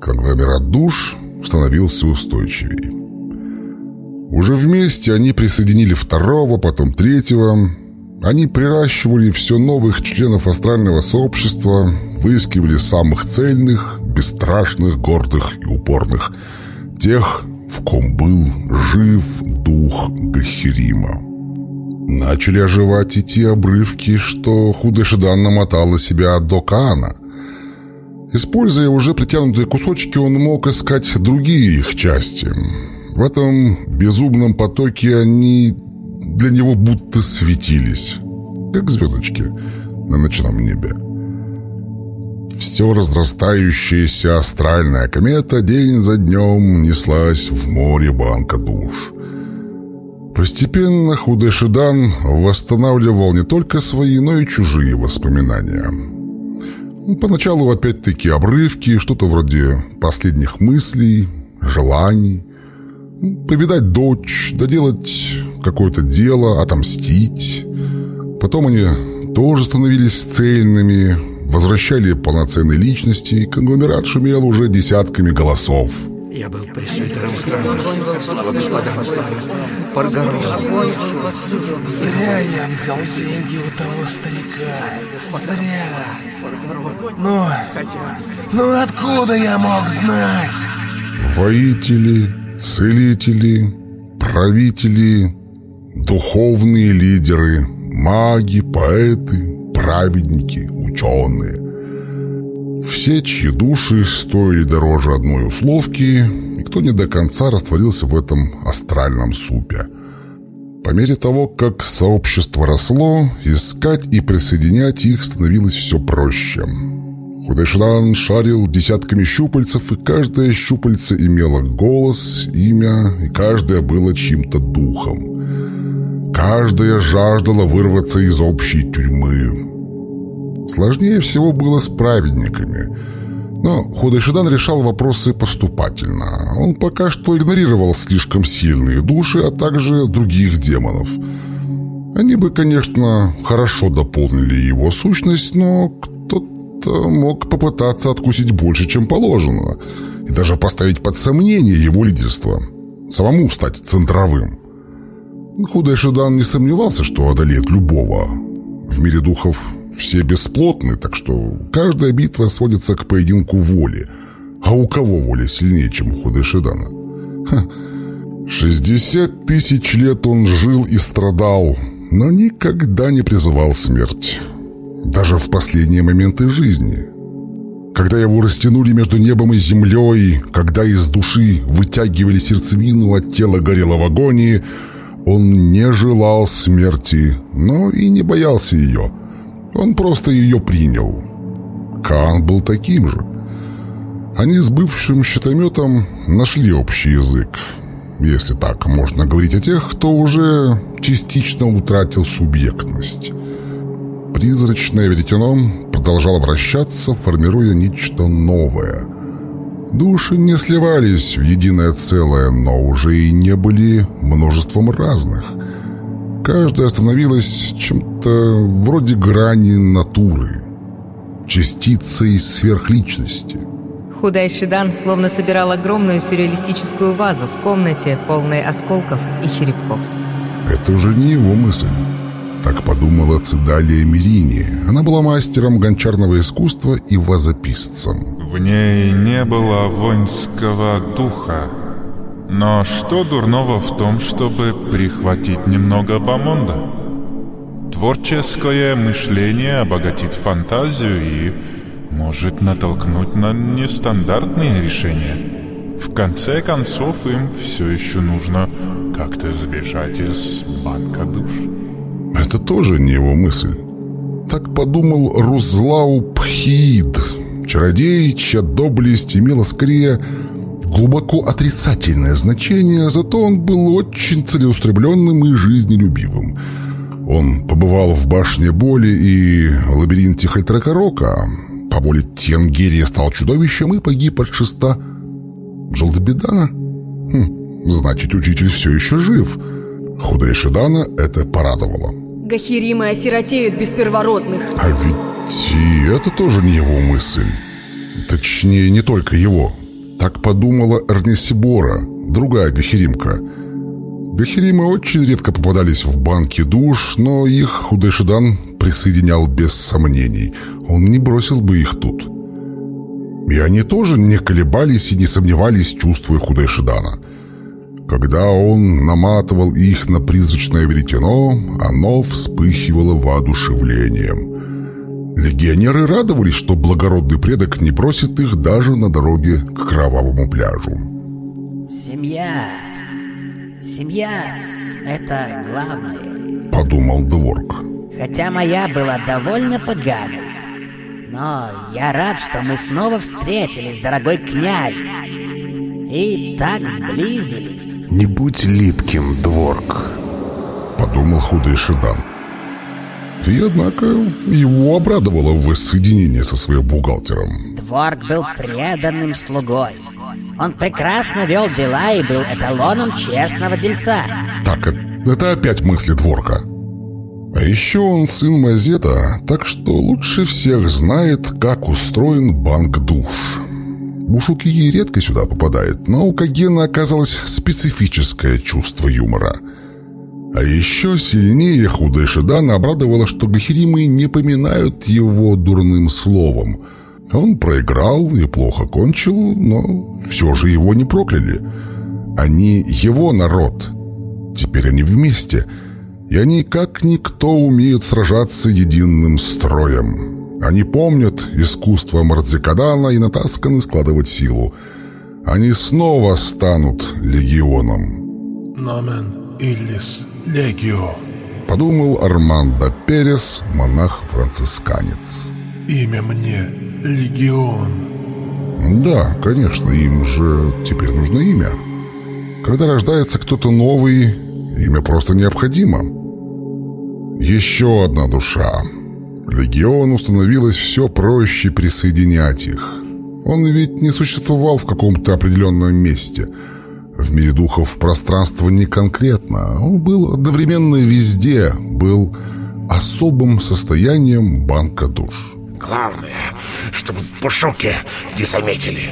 Конгломерат душ становился устойчивее. Уже вместе они присоединили второго, потом третьего. Они приращивали все новых членов астрального сообщества, выискивали самых цельных, бесстрашных, гордых и упорных. Тех, в ком был жив дух Гахирима. Начали оживать и те обрывки, что Худешидан намотал на себя до Каана. Используя уже притянутые кусочки, он мог искать другие их части. В этом безумном потоке они для него будто светились, как звездочки на ночном небе. Все разрастающаяся астральная комета день за днем неслась в море банка душ. Постепенно Худешидан восстанавливал не только свои, но и чужие воспоминания. Поначалу опять-таки обрывки, что-то вроде последних мыслей, желаний. Повидать дочь, доделать какое-то дело, отомстить. Потом они тоже становились цельными, возвращали полноценные личности, и конгломерат шумел уже десятками голосов. Я был пресвитером храма. Слава господам, слава Паргарон. Зря я взял деньги у того старика. Зря. Ну, ну откуда я мог знать? Воители, целители, правители, духовные лидеры, маги, поэты, праведники, ученые. Все, чьи души стоили дороже одной условки, и кто не до конца растворился в этом астральном супе. По мере того, как сообщество росло, искать и присоединять их становилось все проще. Худайшдан шарил десятками щупальцев, и каждое щупальце имело голос, имя, и каждое было чьим-то духом. Каждая жаждала вырваться из общей тюрьмы. Сложнее всего было с праведниками. Но Худайшидан решал вопросы поступательно. Он пока что игнорировал слишком сильные души, а также других демонов. Они бы, конечно, хорошо дополнили его сущность, но кто-то мог попытаться откусить больше, чем положено, и даже поставить под сомнение его лидерство, самому стать центровым. Худайшидан не сомневался, что одолеет любого. В мире духов все бесплотны, так что каждая битва сводится к поединку воли. А у кого воля сильнее, чем у Худайшидана? Ха. 60 тысяч лет он жил и страдал, но никогда не призывал смерть. Даже в последние моменты жизни. Когда его растянули между небом и землей, когда из души вытягивали сердцевину от тела горело в агонии, он не желал смерти, но и не боялся ее. Он просто ее принял. Каан был таким же. Они с бывшим щитометом нашли общий язык, если так можно говорить о тех, кто уже частично утратил субъектность. Призрачное веретено продолжало вращаться, формируя нечто новое. Души не сливались в единое целое, но уже и не были множеством разных. Каждая становилась чем-то вроде грани натуры, частицей сверхличности. Худой Шидан словно собирал огромную сюрреалистическую вазу в комнате, полной осколков и черепков. Это уже не его мысль. Так подумала Цидалия Мирини. Она была мастером гончарного искусства и вазописцем. В ней не было воинского духа. Но что дурного в том, чтобы прихватить немного бомонда? Творческое мышление обогатит фантазию и может натолкнуть на нестандартные решения. В конце концов, им все еще нужно как-то сбежать из банка душ. Это тоже не его мысль. Так подумал Рузлау Пхиид, чародей, чья доблесть имела скорее глубоко отрицательное значение, зато он был очень целеустремленным и жизнелюбивым. Он побывал в башне боли и лабиринте Хальтракарока, по воле Тенгерия стал чудовищем и погиб от шеста Желдобедана. Хм, значит, учитель все еще жив. Худая Шидана это порадовало. Гахиримы осиротеют без первородных. А ведь и это тоже не его мысль. Точнее, не только его. Так подумала Эрнесибора, другая Гахиримка. Гахиримы очень редко попадались в банки душ, но их Худайшидан присоединял без сомнений. Он не бросил бы их тут. И они тоже не колебались и не сомневались, чувствуя Худайшидана. Когда он наматывал их на призрачное веретено, оно вспыхивало воодушевлением. Легионеры радовались, что благородный предок не бросит их даже на дороге к кровавому пляжу. «Семья! Семья — это главное», — подумал Дворк. «Хотя моя была довольно поганой. Но я рад, что мы снова встретились, дорогой князь, и так сблизились». «Не будь липким, Дворк», — подумал худый Шидан. И однако его обрадовало воссоединение со своим бухгалтером. Дворк был преданным слугой. Он прекрасно вел дела и был эталоном честного дельца. Так, это опять мысли Дворка. А еще он сын Мазета, так что лучше всех знает, как устроен банк душ. Бушуки редко сюда попадает, но у Кагена оказалось специфическое чувство юмора. А еще сильнее худая Шидана обрадовала, что Гахиримы не поминают его дурным словом. Он проиграл и плохо кончил, но все же его не прокляли. Они его народ. Теперь они вместе — и они, как никто, умеют сражаться единым строем. Они помнят искусство Мардзикадана и натасканы складывать силу. Они снова станут легионом. «Номен Иллис Легио», — подумал Армандо Перес, монах-францисканец. «Имя мне Легион. Да, конечно, им же теперь нужно имя. Когда рождается кто-то новый, имя просто необходимо. Еще одна душа. Легиону становилось все проще присоединять их. Он ведь не существовал в каком-то определенном месте. В мире духов пространство не конкретно. Он был одновременно везде, был особым состоянием банка душ. Главное, чтобы пушуки не заметили.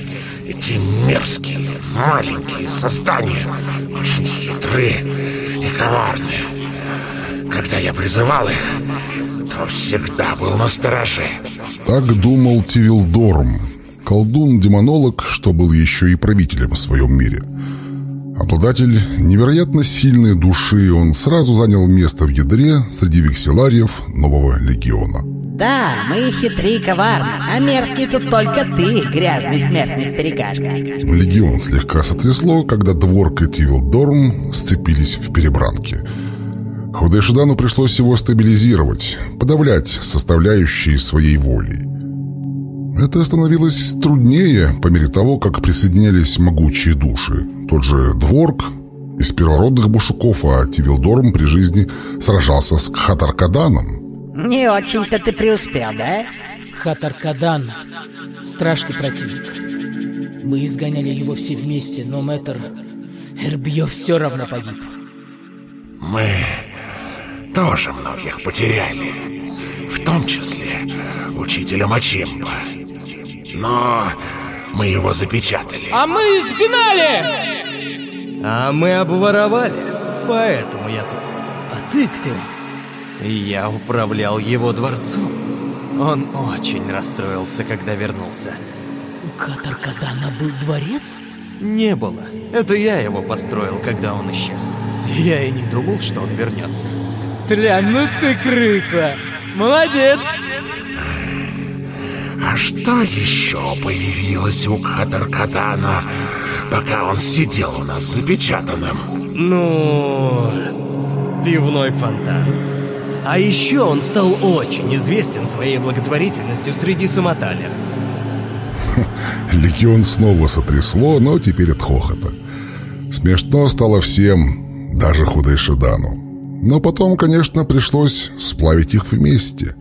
Эти мерзкие, маленькие создания очень хитрые и коварные. Когда я призывал их, то всегда был на стороже. Так думал Тивилдорм, колдун-демонолог, что был еще и правителем в своем мире. Обладатель невероятно сильной души, он сразу занял место в ядре среди векселариев нового легиона. Да, мы хитрые и коварны, а мерзкий тут только ты, грязный смертный старикашка. Легион слегка сотрясло, когда Дворк и Тивилдорм сцепились в перебранке. Худешидану пришлось его стабилизировать, подавлять составляющие своей волей. Это становилось труднее по мере того, как присоединялись могучие души. Тот же Дворк из первородных бушуков, а Тивилдорм при жизни сражался с Хатаркаданом. Не очень-то ты преуспел, да? Хатаркадан — страшный противник. Мы изгоняли его все вместе, но мэтр Эрбьё все равно погиб. Мы тоже многих потеряли. В том числе учителя Мачимба. Но мы его запечатали. А мы изгнали! А мы обворовали, поэтому я тут. А ты кто? Я управлял его дворцом. Он очень расстроился, когда вернулся. У Катаркадана был дворец? Не было. Это я его построил, когда он исчез. Я и не думал, что он вернется. Тля, ну ты крыса! Молодец! А что еще появилось у Катаркадана, пока он сидел у нас запечатанным? Ну, пивной фонтан. А еще он стал очень известен своей благотворительностью среди самоталер. Легион снова сотрясло, но теперь от хохота. Смешно стало всем, даже Худайшидану. Но потом, конечно, пришлось сплавить их вместе.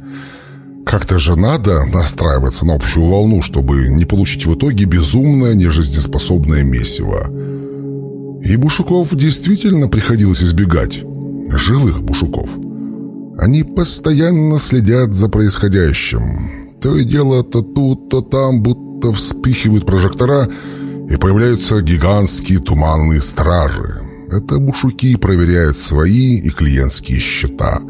Как-то же надо настраиваться на общую волну, чтобы не получить в итоге безумное, нежизнеспособное месиво. И бушуков действительно приходилось избегать. Живых бушуков. Они постоянно следят за происходящим. То и дело то тут, то там, будто вспихивают прожектора, и появляются гигантские туманные стражи. Это бушуки проверяют свои и клиентские счета.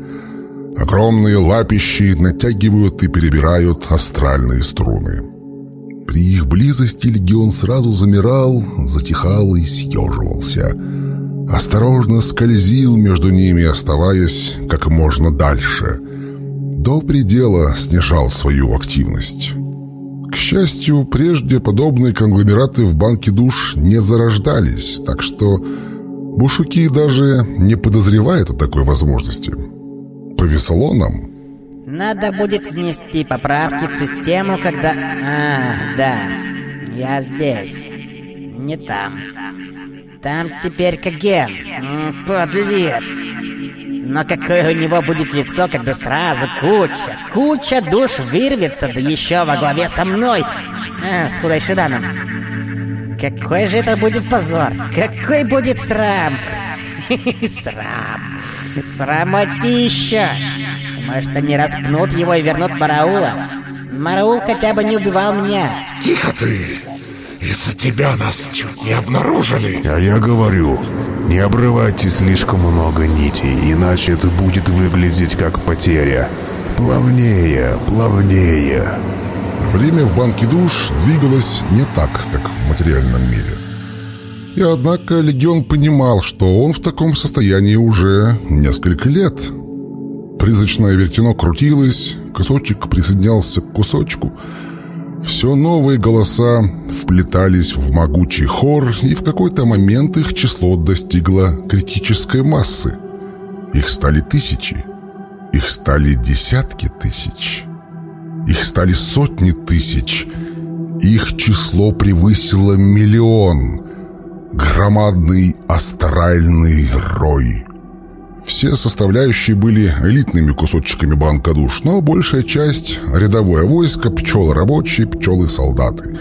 Огромные лапищи натягивают и перебирают астральные струны. При их близости легион сразу замирал, затихал и съеживался. Осторожно скользил между ними, оставаясь как можно дальше. До предела снижал свою активность. К счастью, прежде подобные конгломераты в банке душ не зарождались, так что бушуки даже не подозревают о такой возможности. Повезло нам. Надо будет внести поправки в систему, когда... А, да, я здесь. Не там. Там теперь Каген. Подлец. Но какое у него будет лицо, когда сразу куча, куча душ вырвется, да еще во главе со мной, а, с Худайшиданом. Какой же это будет позор, какой будет срам. Срам. Срамотища. Может, они распнут его и вернут Мараула? Мараул хотя бы не убивал меня. Тихо ты! Из-за тебя нас чуть не обнаружили. А я говорю, не обрывайте слишком много нитей, иначе это будет выглядеть как потеря. Плавнее, плавнее. Время в банке душ двигалось не так, как в материальном мире. И однако Легион понимал, что он в таком состоянии уже несколько лет. Призрачное вертено крутилось, кусочек присоединялся к кусочку. Все новые голоса вплетались в могучий хор, и в какой-то момент их число достигло критической массы. Их стали тысячи. Их стали десятки тысяч. Их стали сотни тысяч. Их число превысило миллион. Громадный астральный рой. Все составляющие были элитными кусочками банка душ, но большая часть — рядовое войско, пчелы-рабочие, пчелы-солдаты,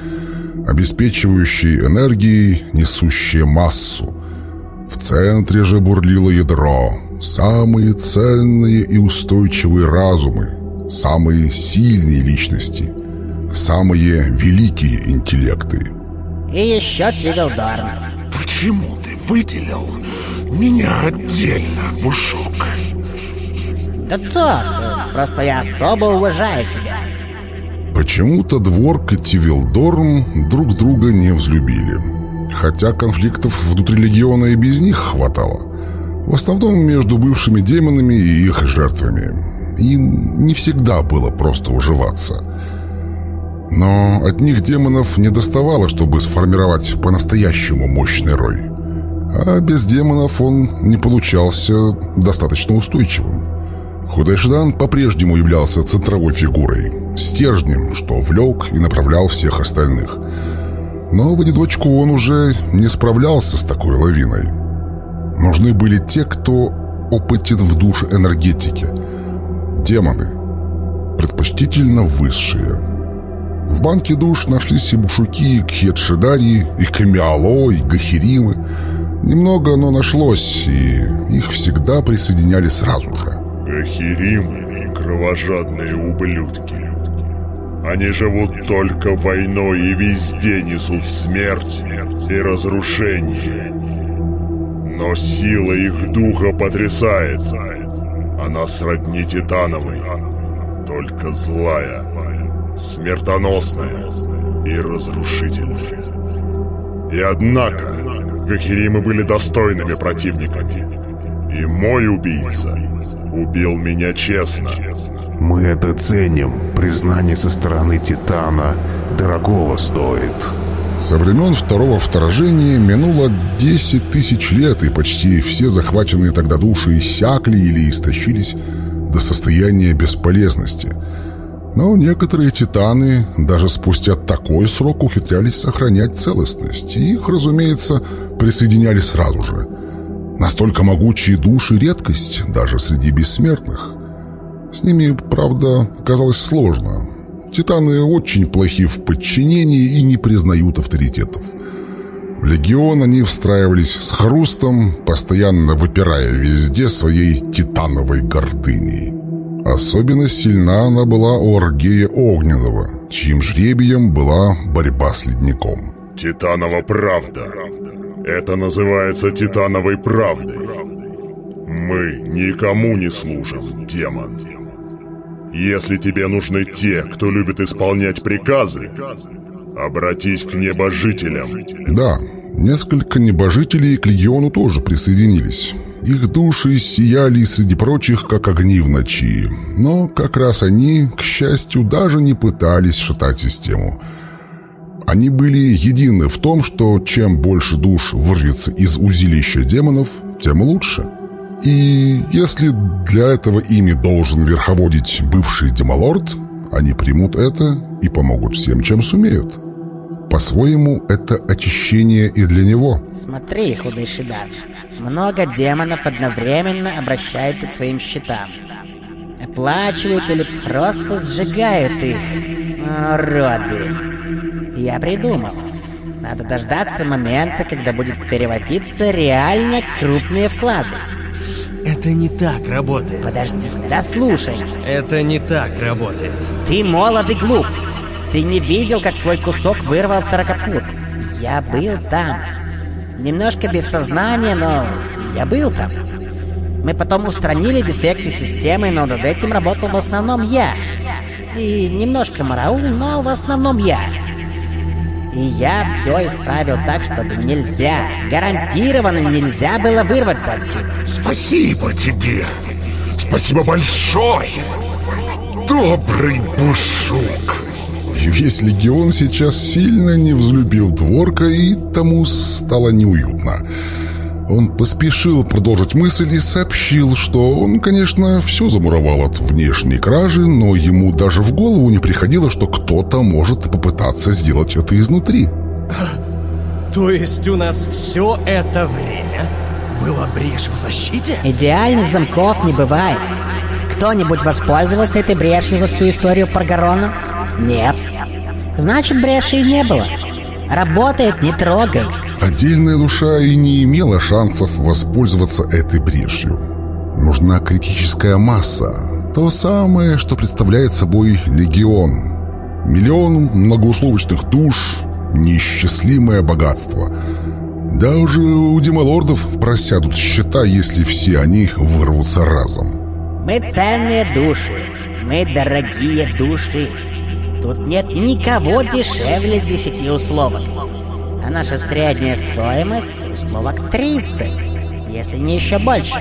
обеспечивающие энергией, несущие массу. В центре же бурлило ядро, самые ценные и устойчивые разумы, самые сильные личности, самые великие интеллекты. И еще Тигелдорн. Почему ты выделил меня отдельно, Бушок? Да то, просто я особо уважаю тебя. Почему-то Дворк и Тивилдорм друг друга не взлюбили. Хотя конфликтов внутри Легиона и без них хватало. В основном между бывшими демонами и их жертвами. Им не всегда было просто уживаться. Но от них демонов не доставало, чтобы сформировать по-настоящему мощный рой. А без демонов он не получался достаточно устойчивым. Худайшдан по-прежнему являлся центровой фигурой, стержнем, что влек и направлял всех остальных. Но в одиночку он уже не справлялся с такой лавиной. Нужны были те, кто опытен в душе энергетики. Демоны. Предпочтительно высшие. В банке душ нашлись и Бушуки, и Кхетшидари, и Камиало, и Гахиримы. Немного, но нашлось, и их всегда присоединяли сразу же. Гахиримы — кровожадные ублюдки. Они живут только войной и везде несут смерть и разрушение. Но сила их духа потрясает. Она сродни Титановой, только злая, смертоносная и разрушительная. И однако, Гахиримы были достойными противниками. И мой убийца убил меня честно. Мы это ценим. Признание со стороны Титана дорогого стоит. Со времен второго вторжения минуло 10 тысяч лет, и почти все захваченные тогда души иссякли или истощились до состояния бесполезности. Но некоторые титаны даже спустя такой срок ухитрялись сохранять целостность, и их, разумеется, присоединяли сразу же. Настолько могучие души — редкость даже среди бессмертных. С ними, правда, казалось сложно. Титаны очень плохи в подчинении и не признают авторитетов. В легион они встраивались с хрустом, постоянно выпирая везде своей титановой гордыней. Особенно сильна она была у Аргея Огненного, чьим жребием была борьба с ледником. Титанова правда. Это называется титановой правдой. Мы никому не служим, демон. Если тебе нужны те, кто любит исполнять приказы, обратись к небожителям. Да, несколько небожителей к легиону тоже присоединились. Их души сияли среди прочих, как огни в ночи. Но как раз они, к счастью, даже не пытались шатать систему. Они были едины в том, что чем больше душ вырвется из узилища демонов, тем лучше. И если для этого ими должен верховодить бывший демолорд, они примут это и помогут всем, чем сумеют. По-своему, это очищение и для него. Смотри, худый Шидан. Много демонов одновременно обращаются к своим щитам. Оплачивают или просто сжигают их. Роды. Я придумал. Надо дождаться момента, когда будет переводиться реально крупные вклады. Это не так работает. Подожди, да слушай. Это не так работает. Ты молод и глуп. Ты не видел, как свой кусок вырвал сорокопут. Я был там. Немножко без сознания, но я был там. Мы потом устранили дефекты системы, но над этим работал в основном я. И немножко Мараул, но в основном я. И я все исправил так, чтобы нельзя, гарантированно нельзя было вырваться отсюда. Спасибо тебе. Спасибо большое. Добрый бушук. Весь легион сейчас сильно не взлюбил Дворка, и тому стало неуютно. Он поспешил продолжить мысль и сообщил, что он, конечно, все замуровал от внешней кражи, но ему даже в голову не приходило, что кто-то может попытаться сделать это изнутри. То есть у нас все это время была брешь в защите? Идеальных замков не бывает. Кто-нибудь воспользовался этой брешью за всю историю Паргарона? Нет. Значит, бреши не было. Работает, не трогай. Отдельная душа и не имела шансов воспользоваться этой брешью. Нужна критическая масса. То самое, что представляет собой легион. Миллион многоусловочных душ, неисчислимое богатство. Да уже у демолордов просядут счета, если все они вырвутся разом. Мы ценные души. Мы дорогие души. Тут нет никого дешевле десяти условок. А наша средняя стоимость условок 30, если не еще больше.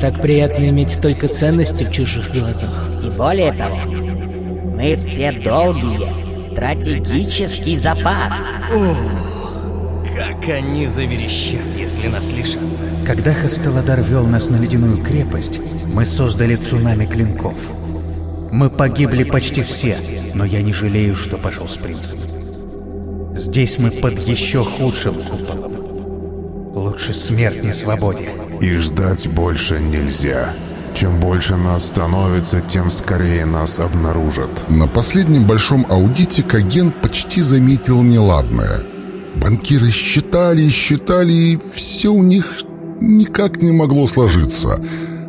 Так приятно иметь столько ценностей в чужих глазах. И более того, мы все долгие, стратегический запас. Ух, как они заверещат, если нас лишатся. Когда Хастеладар вел нас на ледяную крепость, мы создали цунами клинков. Мы погибли почти все, но я не жалею, что пошел с принцем. Здесь мы под еще худшим куполом. Лучше смерть не свободе. И ждать больше нельзя. Чем больше нас становится, тем скорее нас обнаружат. На последнем большом аудите Каген почти заметил неладное. Банкиры считали, считали, и все у них никак не могло сложиться.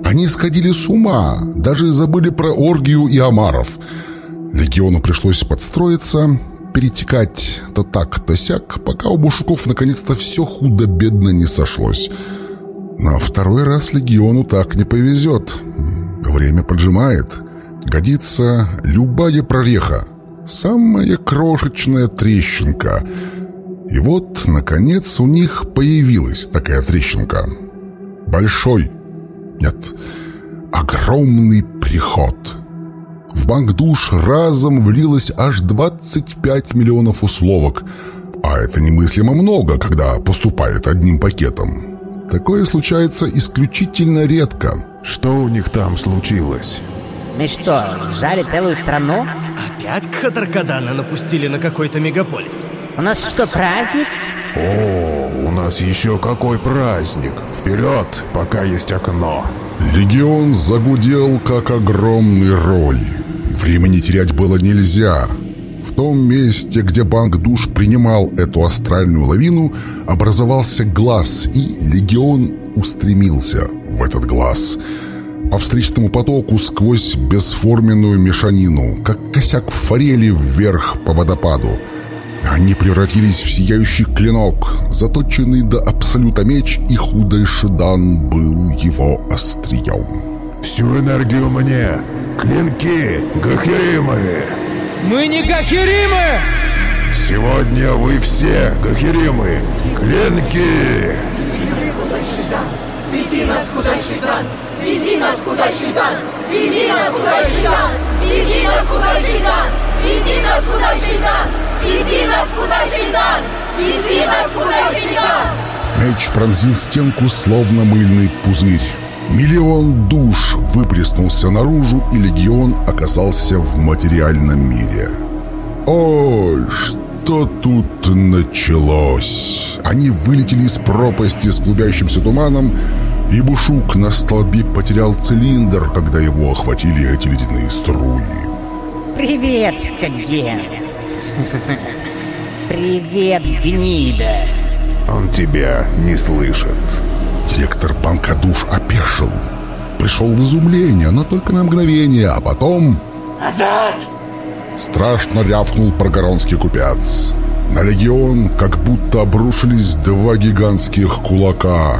Они сходили с ума, даже забыли про оргию и омаров. Легиону пришлось подстроиться, перетекать то так, то сяк, пока у Бушуков наконец-то все худо-бедно не сошлось. На второй раз Легиону так не повезет. Время поджимает. Годится любая прореха. Самая крошечная трещинка. И вот, наконец, у них появилась такая трещинка. Большой, нет, огромный приход. В банк душ разом влилось аж 25 миллионов условок. А это немыслимо много, когда поступает одним пакетом. Такое случается исключительно редко. Что у них там случилось? Мы что, сжали целую страну? Опять Кхатаркадана напустили на какой-то мегаполис. У нас что, праздник? О, у нас еще какой праздник. Вперед, пока есть окно. Легион загудел, как огромный рой. Времени терять было нельзя. В том месте, где банк душ принимал эту астральную лавину, образовался глаз, и легион устремился в этот глаз. По встречному потоку сквозь бесформенную мешанину, как косяк форели вверх по водопаду. Они превратились в сияющий клинок, заточенный до абсолюта меч, и худой Шидан был его острием. Всю энергию мне! Клинки! Гахеримы! Мы не Гахеримы! Сегодня вы все Гахеримы! Клинки! Веди нас, куда Шидан! Веди нас, куда Шидан! Веди нас, куда Шидан! Веди нас, куда Шидан! Веди нас, куда Шидан! Веди нас, куда Шидан! Веди нас, куда Шидан! Меч пронзил стенку, словно мыльный пузырь. Миллион душ выплеснулся наружу, и легион оказался в материальном мире. Ой, что тут началось? Они вылетели из пропасти с клубящимся туманом, и Бушук на столбе потерял цилиндр, когда его охватили эти ледяные струи. Привет, Каген. Привет, гнида. Он тебя не слышит. Директор банка душ опешил. Пришел в изумление, но только на мгновение, а потом... Назад! Страшно рявкнул прогоронский купец. На легион как будто обрушились два гигантских кулака.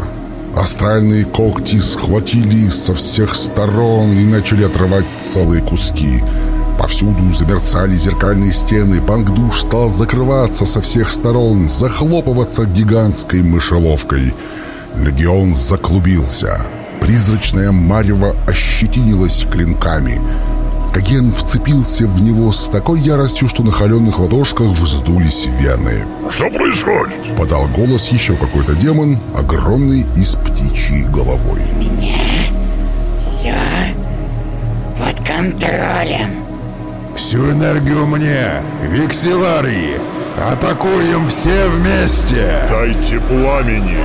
Астральные когти схватили со всех сторон и начали отрывать целые куски. Повсюду замерцали зеркальные стены, банк душ стал закрываться со всех сторон, захлопываться гигантской мышеловкой. Легион заклубился. Призрачная марево ощетинилась клинками. Каген вцепился в него с такой яростью, что на холеных ладошках вздулись вены. «Что происходит?» Подал голос еще какой-то демон, огромный и с птичьей головой. Меня все под контролем. Всю энергию мне, Викселарии! Атакуем все вместе! Дайте пламени!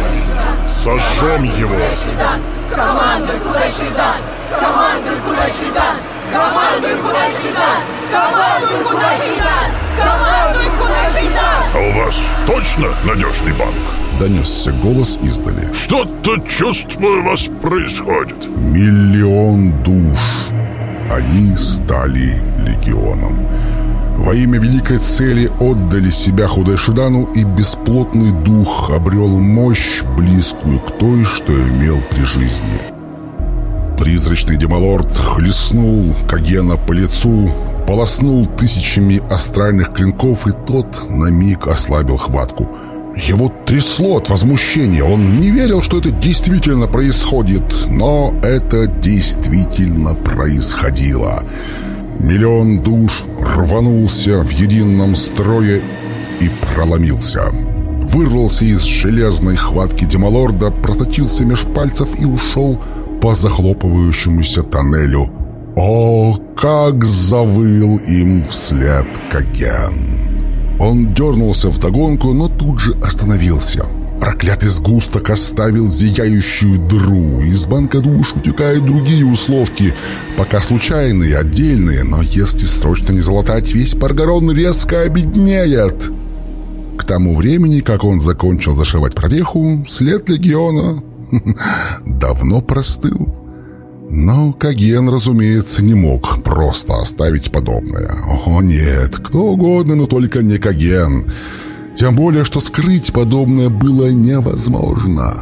Сожжем его! Командуй, Худайшидан! Командуй, Худайшидан! Командуй, Худайшидан! Командуй, Худайшидан! Командуй, Худайшидан! А у вас точно надежный банк? Донесся голос издали. Что-то чувствую, у вас происходит. Миллион душ. Они стали легионом. Во имя великой цели отдали себя Худайшидану, и бесплотный дух обрел мощь, близкую к той, что имел при жизни. Призрачный демалорд хлестнул Кагена по лицу, полоснул тысячами астральных клинков, и тот на миг ослабил хватку. Его трясло от возмущения. Он не верил, что это действительно происходит, но это действительно происходило. Миллион душ рванулся в едином строе и проломился. Вырвался из железной хватки Демалорда, просочился меж пальцев и ушел по захлопывающемуся тоннелю. О, как завыл им вслед Каген! Он дернулся вдогонку, но тут же остановился. Проклятый сгусток оставил зияющую дыру. Из банка душ утекают другие условки, пока случайные, отдельные, но если срочно не залатать, весь Паргарон резко обеднеет. К тому времени, как он закончил зашивать прореху, след легиона давно простыл. Но Каген, разумеется, не мог просто оставить подобное. О нет, кто угодно, но только не Каген. Тем более, что скрыть подобное было невозможно.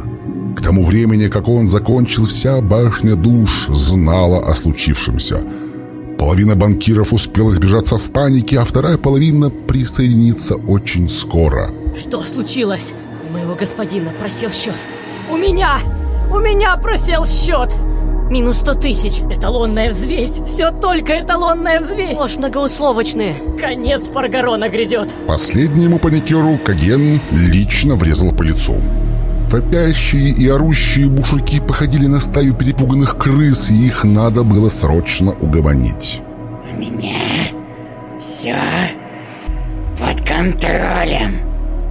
К тому времени, как он закончил, вся башня душ знала о случившемся. Половина банкиров успела сбежаться в панике, а вторая половина присоединится очень скоро. Что случилось? У моего господина просел счет. У меня! У меня просел счет! Минус сто тысяч. Эталонная взвесь. Все только эталонная взвесь. Ложь многоусловочные. Конец Паргарона грядет. Последнему паникеру Каген лично врезал по лицу. Вопящие и орущие бушуки походили на стаю перепуганных крыс, и их надо было срочно угомонить. У меня все под контролем.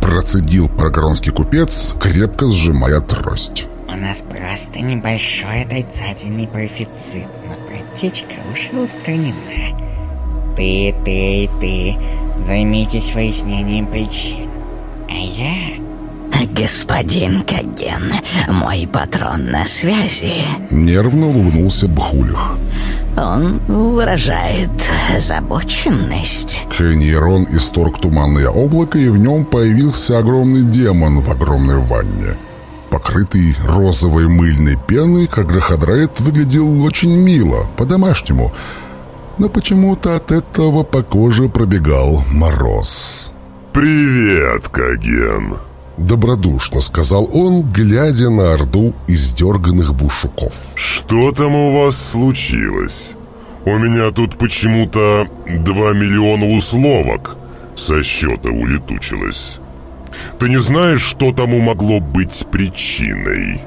Процедил прогронский купец, крепко сжимая трость. У нас просто небольшой отрицательный профицит, но протечка уже устранена. Ты, ты, ты займитесь выяснением причин. А я... Господин Каген, мой патрон на связи. Нервно улыбнулся Бхулих. Он выражает озабоченность. Кеньерон исторг туманное облако, и в нем появился огромный демон в огромной ванне. Покрытый розовой мыльной пеной, как Гроходрейд выглядел очень мило, по-домашнему. Но почему-то от этого по коже пробегал мороз. «Привет, Каген!» Добродушно сказал он, глядя на орду издерганных бушуков. «Что там у вас случилось? У меня тут почему-то два миллиона условок со счета улетучилось. Ты не знаешь, что тому могло быть причиной?»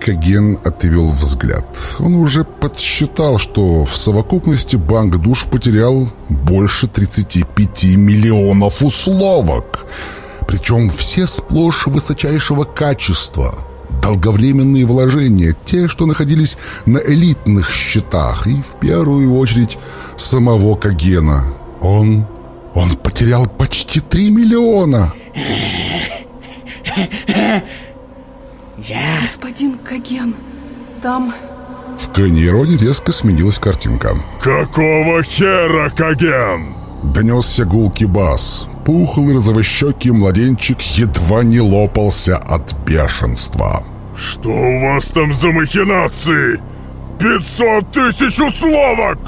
Каген отвел взгляд. Он уже подсчитал, что в совокупности банк душ потерял больше 35 миллионов условок. Причем все сплошь высочайшего качества. Долговременные вложения, те, что находились на элитных счетах, и в первую очередь самого Кагена. Он... он потерял почти 3 миллиона. Я... Господин Каген, там... В Каньероне резко сменилась картинка. «Какого хера, Каген?» Донесся гулкий бас. Пухлый розовощекий младенчик едва не лопался от бешенства. «Что у вас там за махинации? 500 тысяч условок!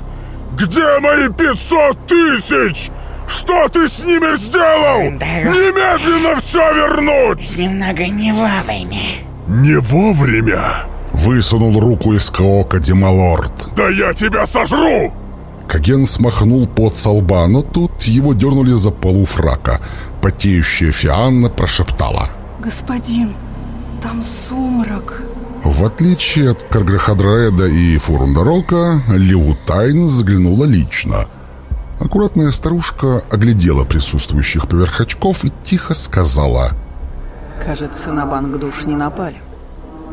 Где мои 500 тысяч? Что ты с ними сделал? Немедленно все вернуть! Немного не вовремя. Не вовремя? Высунул руку из коока Демалорд. Да я тебя сожру! Каген смахнул под со лба, но тут его дернули за полу фрака. Потеющая Фианна прошептала. Господин, там сумрак. В отличие от Карграхадраэда и Фурундарока, Леутайн заглянула лично. Аккуратная старушка оглядела присутствующих поверх очков и тихо сказала. Кажется, на банк душ не напали.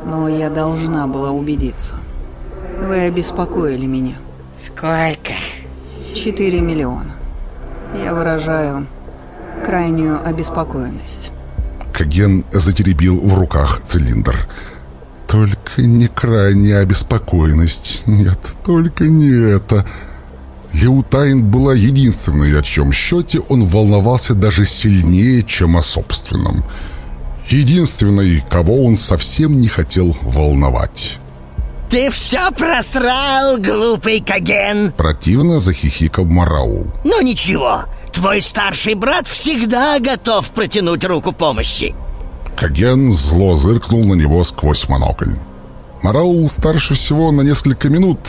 Но я должна была убедиться. Вы обеспокоили меня. Сколько? Четыре миллиона. Я выражаю крайнюю обеспокоенность. Каген затеребил в руках цилиндр. Только не крайняя обеспокоенность. Нет, только не это. Леутайн была единственной, о чем счете он волновался даже сильнее, чем о собственном. Единственной, кого он совсем не хотел волновать. Ты все просрал, глупый Каген Противно захихикал Мараул. Ну ничего, твой старший брат всегда готов протянуть руку помощи Каген зло зыркнул на него сквозь монокль. Мараул старше всего на несколько минут.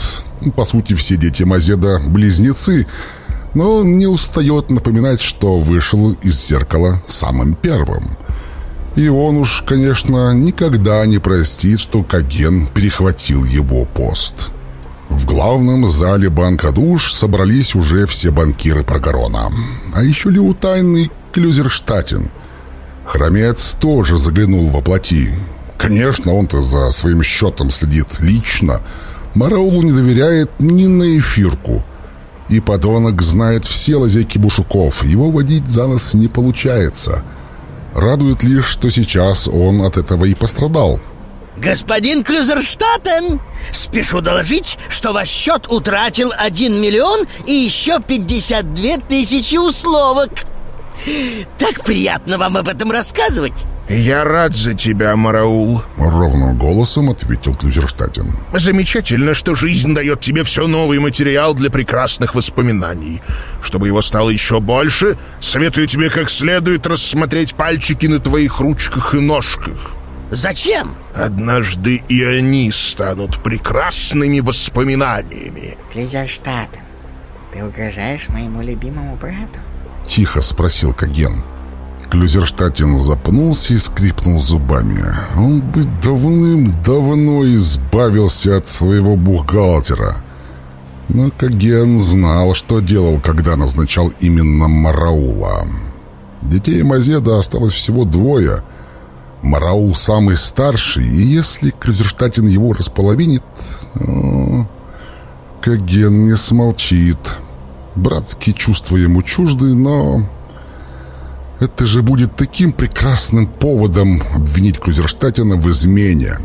По сути, все дети Мазеда — близнецы. Но он не устает напоминать, что вышел из зеркала самым первым. И он уж, конечно, никогда не простит, что Каген перехватил его пост. В главном зале банка душ собрались уже все банкиры Прогорона. А еще Леутайный Клюзерштатен. Хромец тоже заглянул во плоти. Конечно, он-то за своим счетом следит лично. Мараулу не доверяет ни на эфирку. И подонок знает все лазейки бушуков. Его водить за нос не получается. Радует лишь, что сейчас он от этого и пострадал. Господин Клюзерштаттен, спешу доложить, что ваш счет утратил 1 миллион и еще 52 тысячи условок. Так приятно вам об этом рассказывать. «Я рад за тебя, Мараул», — ровным голосом ответил Клюзерштатен. «Замечательно, что жизнь дает тебе все новый материал для прекрасных воспоминаний. Чтобы его стало еще больше, советую тебе как следует рассмотреть пальчики на твоих ручках и ножках». Зачем? Однажды и они станут прекрасными воспоминаниями. Клюзерштатен, ты угрожаешь моему любимому брату? Тихо спросил Каген. Клюзерштатен запнулся и скрипнул зубами. Он бы давным-давно избавился от своего бухгалтера. Но Каген знал, что делал, когда назначал именно Мараула. Детей Мазеда осталось всего двое. Мараул самый старший, и если Клюзерштатен его располовинит... О, Каген не смолчит. Братские чувства ему чужды, но... Это же будет таким прекрасным поводом обвинить Крузерштатена в измене,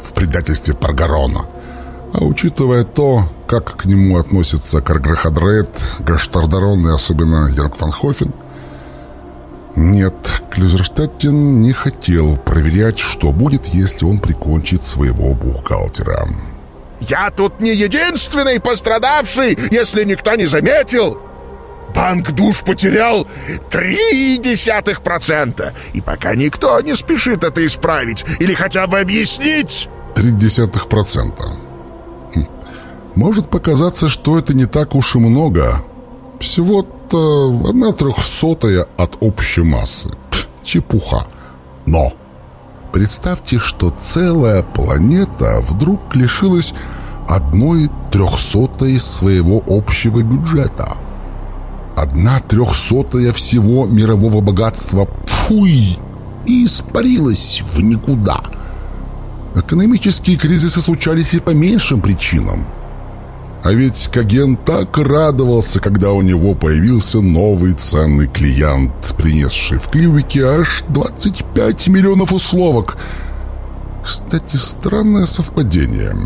в предательстве Паргарона. А учитывая то, как к нему относятся Карграхадрет, Гаштардарон и особенно Янг Ван Хофен, нет, Клюзерштаттен не хотел проверять, что будет, если он прикончит своего бухгалтера. «Я тут не единственный пострадавший, если никто не заметил!» Банк душ потерял 0,3%. И пока никто не спешит это исправить или хотя бы объяснить... 0,3%. Хм. Может показаться, что это не так уж и много. Всего-то одна трехсотая от общей массы. Чепуха. Но представьте, что целая планета вдруг лишилась одной трехсотой своего общего бюджета – Одна трехсотая всего мирового богатства Фуй! И испарилась в никуда. Экономические кризисы случались и по меньшим причинам. А ведь Каген так радовался, когда у него появился новый ценный клиент, принесший в Кливике аж 25 миллионов условок. Кстати, странное совпадение.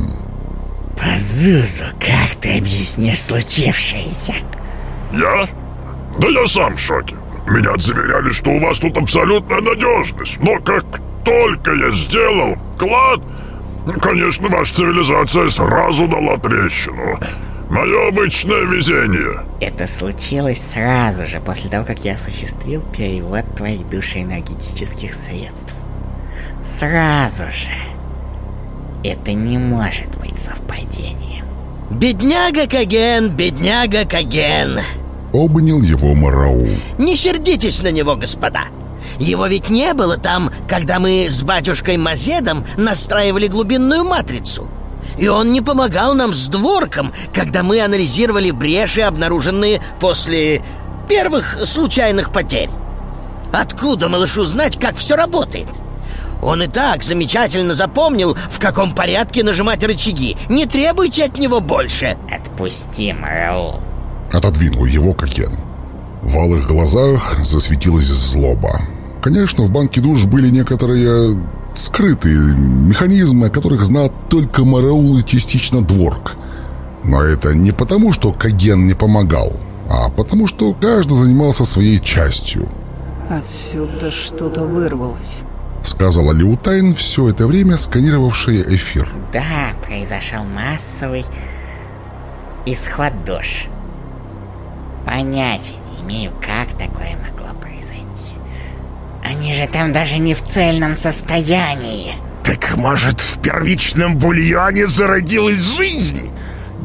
Пазузу, как ты объяснишь случившееся? Я? Да я сам в шоке. Меня заверяли, что у вас тут абсолютная надежность. Но как только я сделал вклад, конечно, ваша цивилизация сразу дала трещину. Мое обычное везение. Это случилось сразу же после того, как я осуществил перевод твоих душеэнергетических средств. Сразу же. Это не может быть совпадением. Бедняга Каген, бедняга Каген. Обнял его Мараул. Не сердитесь на него, господа. Его ведь не было там, когда мы с батюшкой Мазедом настраивали глубинную матрицу. И он не помогал нам с дворком, когда мы анализировали бреши, обнаруженные после первых случайных потерь. Откуда малышу знать, как все работает? Он и так замечательно запомнил, в каком порядке нажимать рычаги. Не требуйте от него больше. Отпусти, Мараул. Отодвинул его Кокен. В алых глазах засветилась злоба. Конечно, в банке душ были некоторые скрытые механизмы, о которых знал только Мараул и частично Дворк. Но это не потому, что Каген не помогал, а потому, что каждый занимался своей частью. Отсюда что-то вырвалось. Сказала Леутайн, все это время сканировавшая эфир. Да, произошел массовый исход душ. Понятия не имею, как такое могло произойти. Они же там даже не в цельном состоянии. Так может, в первичном бульоне зародилась жизнь?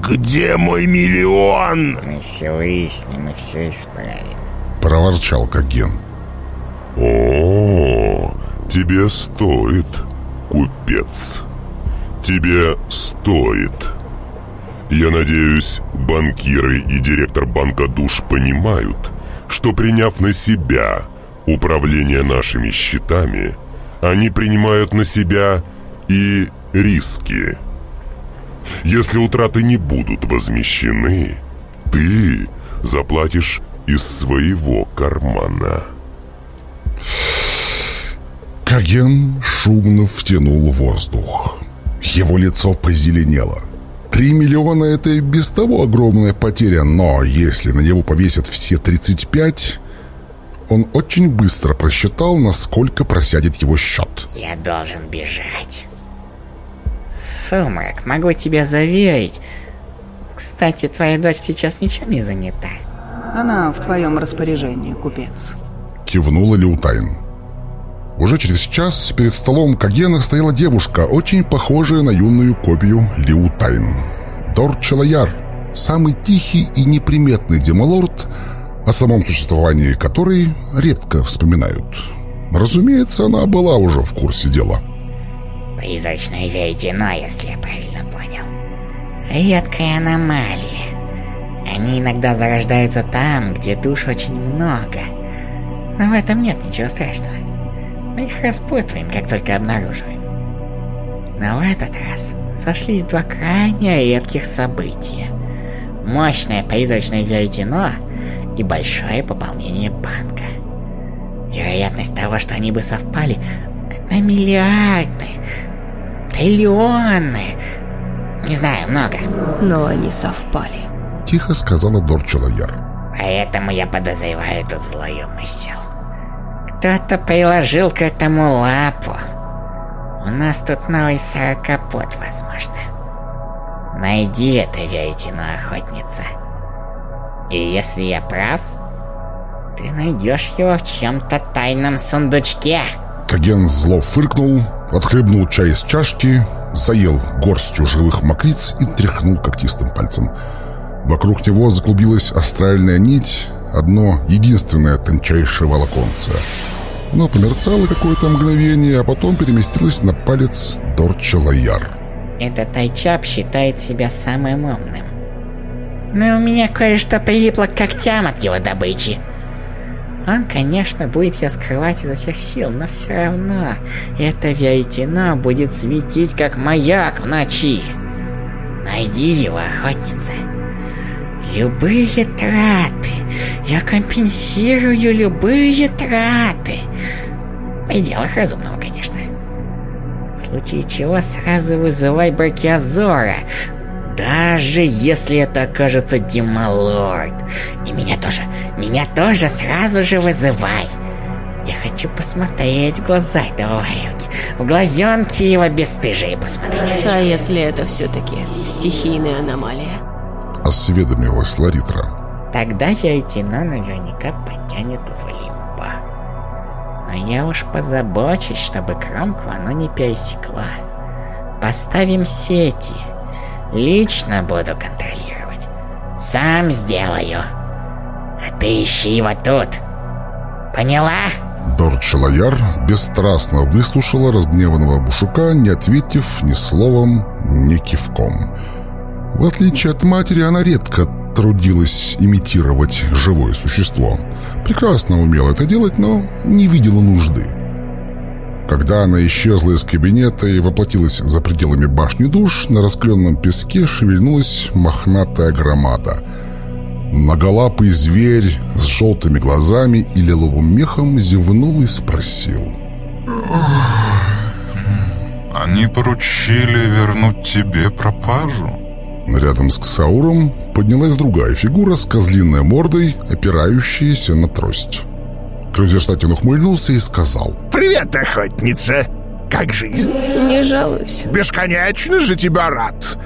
Где мой миллион? Мы все выясним и все исправим. Проворчал Каген. О, тебе стоит, купец. Тебе стоит. Я надеюсь, банкиры и директор банка душ понимают, что приняв на себя управление нашими счетами, они принимают на себя и риски. Если утраты не будут возмещены, ты заплатишь из своего кармана. Каген шумно втянул воздух. Его лицо позеленело. Три миллиона — это и без того огромная потеря, но если на него повесят все 35, он очень быстро просчитал, насколько просядет его счет. Я должен бежать. Сумрак, могу тебя заверить. Кстати, твоя дочь сейчас ничем не занята. Она в твоем распоряжении, купец. Кивнула Леутайн. Уже через час перед столом Кагена стояла девушка, очень похожая на юную копию Леутайн. Дор Челаяр, самый тихий и неприметный демалорд, о самом существовании которой редко вспоминают. Разумеется, она была уже в курсе дела. Призрачное веретено, если я правильно понял. Редкая аномалия. Они иногда зарождаются там, где душ очень много. Но в этом нет ничего страшного. Мы их распутываем, как только обнаруживаем. Но в этот раз сошлись два крайне редких события. Мощное призрачное веретено и большое пополнение банка. Вероятность того, что они бы совпали, на миллиарды, триллионы, не знаю, много. Но они совпали. Тихо сказала Дор Челаяр. Поэтому я подозреваю тут злой умысел. Кто-то приложил к этому лапу. У нас тут новый сорокопот, возможно. Найди это веретено, охотница. И если я прав, ты найдешь его в чем-то тайном сундучке. Каген зло фыркнул, отхлебнул чай из чашки, заел горстью живых мокриц и тряхнул когтистым пальцем. Вокруг него заклубилась астральная нить, одно единственное тончайшее волоконце. Оно померцало какое-то мгновение, а потом переместилось на палец Дорча. Этот Айчап считает себя самым умным. Но у меня кое-что прилипло к когтям от его добычи. Он, конечно, будет ее скрывать изо всех сил, но все равно это веретено будет светить, как маяк в ночи. Найди его, охотница. Любые траты. Я компенсирую любые траты. В пределах разумного, конечно. В случае чего сразу вызывай Бракиазора. Даже если это окажется Дималорд. И меня тоже, меня тоже сразу же вызывай. Я хочу посмотреть в глаза этого Варюги. В глазенки его бесстыжие посмотреть. А если это все-таки стихийная аномалия? Осведомилась Ларитра. Тогда веретено наверняка потянет в лимбо. Но я уж позабочусь, чтобы кромку оно не пересекла. Поставим сети. Лично буду контролировать. Сам сделаю. А ты ищи его тут. Поняла? Дорча Лояр бесстрастно выслушала разгневанного Бушука, не ответив ни словом, ни кивком. В отличие от матери, она редко трудилась имитировать живое существо. Прекрасно умела это делать, но не видела нужды. Когда она исчезла из кабинета и воплотилась за пределами башни душ, на раскаленном песке шевельнулась мохнатая громада. Многолапый зверь с желтыми глазами и лиловым мехом зевнул и спросил. «Они поручили вернуть тебе пропажу?» Рядом с Ксауром поднялась другая фигура с козлиной мордой, опирающаяся на трость. Крузерштатин ухмыльнулся и сказал «Привет, охотница! Как жизнь?» Не жалуюсь. «Бесконечно же тебя рад!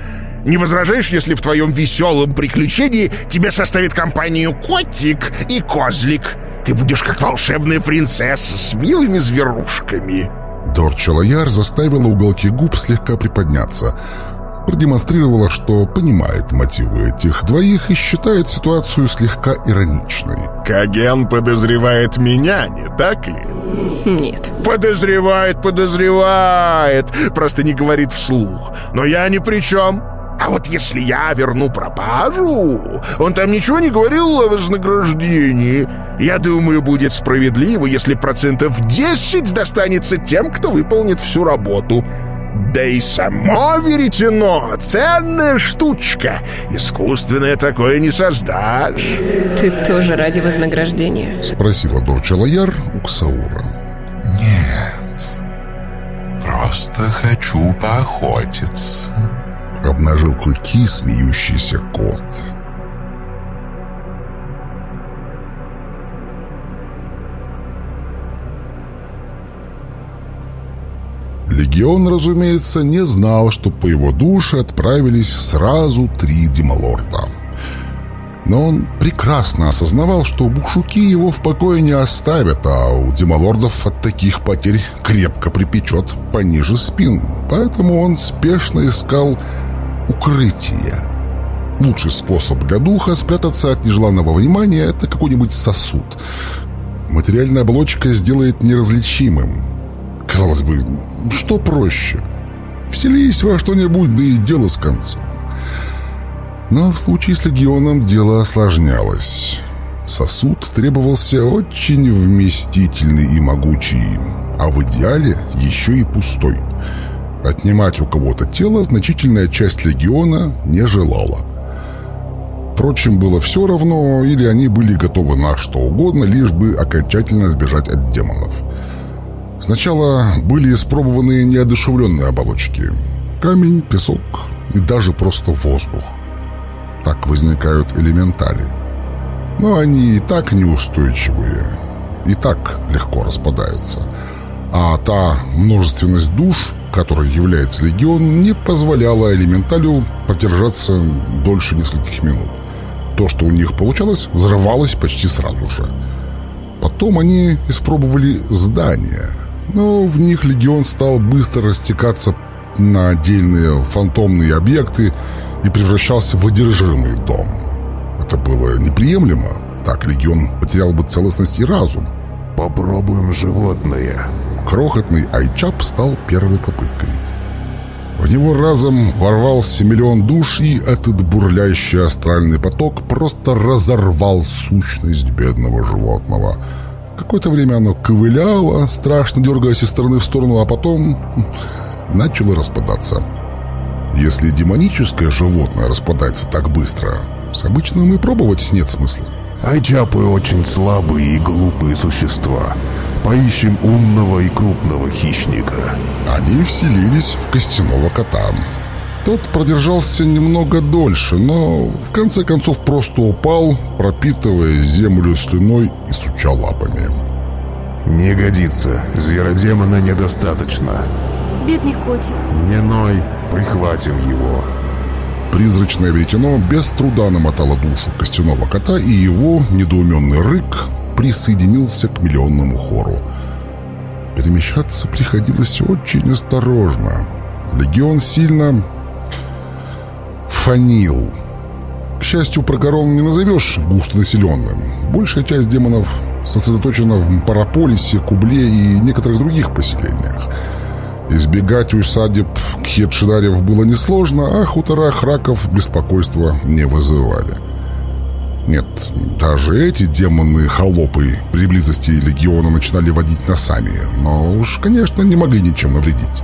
Не возражаешь, если в твоем веселом приключении тебе составит компанию котик и козлик? Ты будешь как волшебная принцесса с милыми зверушками!» Дорча Лояр заставила уголки губ слегка приподняться – продемонстрировала, что понимает мотивы этих двоих и считает ситуацию слегка ироничной. «Каген подозревает меня, не так ли?» «Нет». «Подозревает, подозревает!» Просто не говорит вслух. «Но я ни при чем!» А вот если я верну пропажу, он там ничего не говорил о вознаграждении. Я думаю, будет справедливо, если процентов 10 достанется тем, кто выполнит всю работу. Да и само веретено — ценная штучка. Искусственное такое не создашь. Ты тоже ради вознаграждения? Спросила Дорча Лояр у Ксаура. Нет. Просто хочу поохотиться. Обнажил клыки смеющийся кот. Легион, разумеется, не знал, что по его душе отправились сразу три демалорда. Но он прекрасно осознавал, что бушуки его в покое не оставят, а у демалордов от таких потерь крепко припечет пониже спин. Поэтому он спешно искал укрытие. Лучший способ для духа спрятаться от нежеланного внимания – это какой-нибудь сосуд. Материальная оболочка сделает неразличимым. Казалось бы, что проще? Вселись во что-нибудь, да и дело с концом. Но в случае с легионом дело осложнялось. Сосуд требовался очень вместительный и могучий, а в идеале еще и пустой. Отнимать у кого-то тело значительная часть легиона не желала. Впрочем, было все равно, или они были готовы на что угодно, лишь бы окончательно сбежать от демонов. Сначала были испробованы неодушевленные оболочки. Камень, песок и даже просто воздух. Так возникают элементали. Но они и так неустойчивые, и так легко распадаются. А та множественность душ, которой является легион, не позволяла элементалю продержаться дольше нескольких минут. То, что у них получалось, взрывалось почти сразу же. Потом они испробовали здания – но в них легион стал быстро растекаться на отдельные фантомные объекты и превращался в одержимый дом. Это было неприемлемо. Так легион потерял бы целостность и разум. Попробуем животное. Крохотный айчап стал первой попыткой. В него разом ворвался миллион душ, и этот бурлящий астральный поток просто разорвал сущность бедного животного – Какое-то время оно ковыляло, страшно дергаясь из стороны в сторону, а потом начало распадаться. Если демоническое животное распадается так быстро, с обычным и пробовать нет смысла. Айчапы очень слабые и глупые существа. Поищем умного и крупного хищника. Они вселились в костяного кота. Тот продержался немного дольше, но в конце концов просто упал, пропитывая землю слюной и суча лапами. «Не годится. Зверодемона недостаточно». Бедный котик. Не ной, прихватим его. Призрачное веретено без труда намотало душу костяного кота, и его недоуменный рык присоединился к миллионному хору. Перемещаться приходилось очень осторожно. Легион сильно фанил. К счастью, Прокорон не назовешь густонаселенным. Большая часть демонов сосредоточена в Параполисе, Кубле и некоторых других поселениях. Избегать усадеб Кхетшидарев было несложно, а хутора Храков беспокойства не вызывали. Нет, даже эти демоны-холопы при близости легиона начинали водить носами, но уж, конечно, не могли ничем навредить.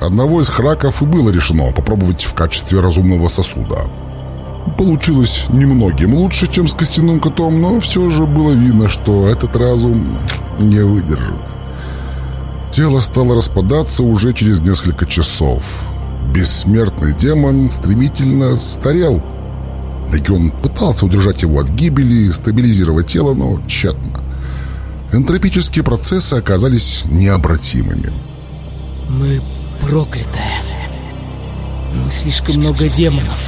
Одного из храков и было решено попробовать в качестве разумного сосуда. Получилось немногим лучше, чем с костяным котом, но все же было видно, что этот разум не выдержит. Тело стало распадаться уже через несколько часов. Бессмертный демон стремительно старел. Легион пытался удержать его от гибели, стабилизировать тело, но тщетно. Энтропические процессы оказались необратимыми. Мы проклятые. Мы слишком много демонов.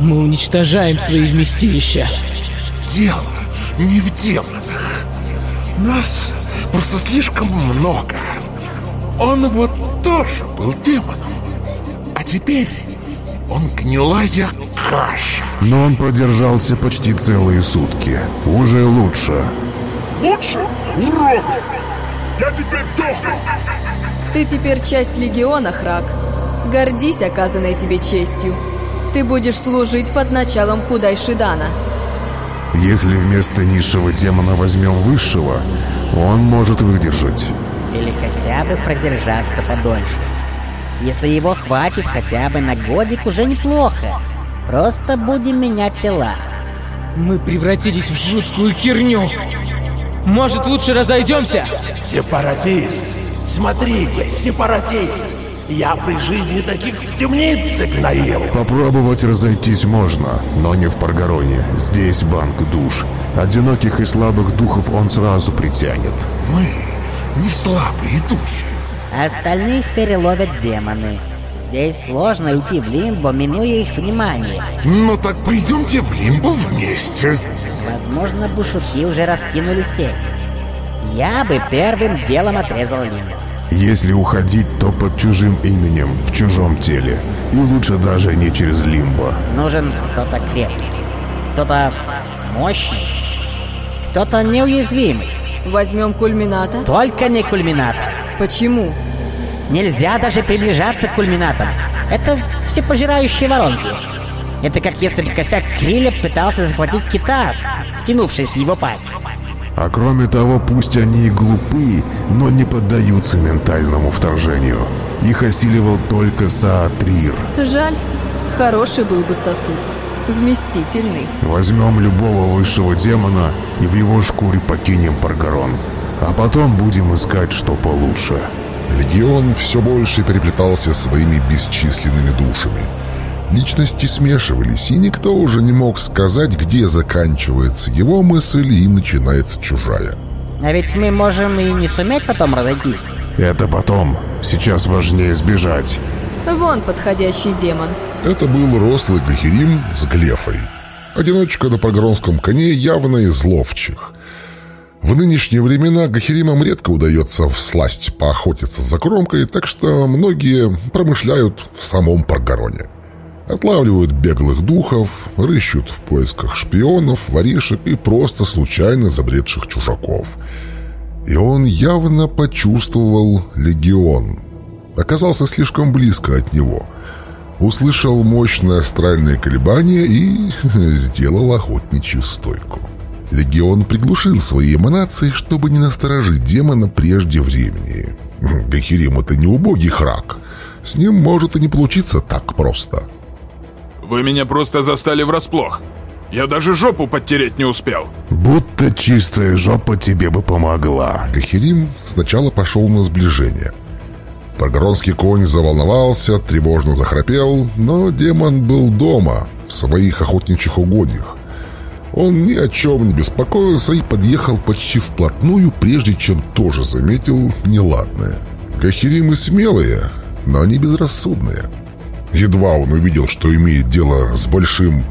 Мы уничтожаем свои вместилища. Дело не в демонах. Нас просто слишком много. Он вот тоже был демоном. А теперь он гнилая каша. Но он продержался почти целые сутки. Уже лучше. Лучше? Урод! Я теперь дохну! Ты теперь часть Легиона, Храк. Гордись оказанной тебе честью. Ты будешь служить под началом Худайшидана. Если вместо низшего демона возьмем высшего, он может выдержать. Или хотя бы продержаться подольше. Если его хватит хотя бы на годик, уже неплохо. Просто будем менять тела. Мы превратились в жуткую кирню. Может, лучше разойдемся? Сепаратист! Смотрите, сепаратист! Я при жизни таких в темнице гноил. Попробовать разойтись можно, но не в Паргароне. Здесь банк душ. Одиноких и слабых духов он сразу притянет. Мы не слабые духи. Остальных переловят демоны. Здесь сложно уйти в лимбо, минуя их внимание. Ну так пойдемте в лимбо вместе. Возможно, бушуки уже раскинули сеть. Я бы первым делом отрезал лимбо. Если уходить, то под чужим именем, в чужом теле. И лучше даже не через лимбо. Нужен кто-то крепкий, кто-то мощный, кто-то неуязвимый. Возьмем кульмината? Только не кульмината. Почему? Нельзя даже приближаться к кульминатам. Это всепожирающие воронки. Это как если бы косяк Криля пытался захватить кита, втянувшись в его пасть. А кроме того, пусть они и глупы, но не поддаются ментальному вторжению. Их осиливал только Саатрир. Жаль. Хороший был бы сосуд. Вместительный. Возьмем любого высшего демона и в его шкуре покинем Паргарон. А потом будем искать, что получше. Легион все больше переплетался своими бесчисленными душами. Личности смешивались, и никто уже не мог сказать, где заканчивается его мысль и начинается чужая. А ведь мы можем и не суметь потом разойтись. Это потом. Сейчас важнее сбежать. Вон подходящий демон. Это был рослый Гахерим с Глефой. Одиночка на погронском коне явно из ловчих. В нынешние времена Гахеримам редко удается всласть поохотиться за кромкой, так что многие промышляют в самом Паргароне. Отлавливают беглых духов, рыщут в поисках шпионов, воришек и просто случайно забредших чужаков. И он явно почувствовал легион. Оказался слишком близко от него. Услышал мощное астральное колебание и сделал охотничью стойку. Легион приглушил свои эманации, чтобы не насторожить демона прежде времени. Гахирим — это не убогий храк. С ним может и не получиться так просто. Вы меня просто застали врасплох. Я даже жопу подтереть не успел. Будто чистая жопа тебе бы помогла. Гахирим сначала пошел на сближение. Паргоронский конь заволновался, тревожно захрапел, но демон был дома, в своих охотничьих угодьях. Он ни о чем не беспокоился и подъехал почти вплотную, прежде чем тоже заметил неладное. Гахиримы смелые, но не безрассудные. Едва он увидел, что имеет дело с большим,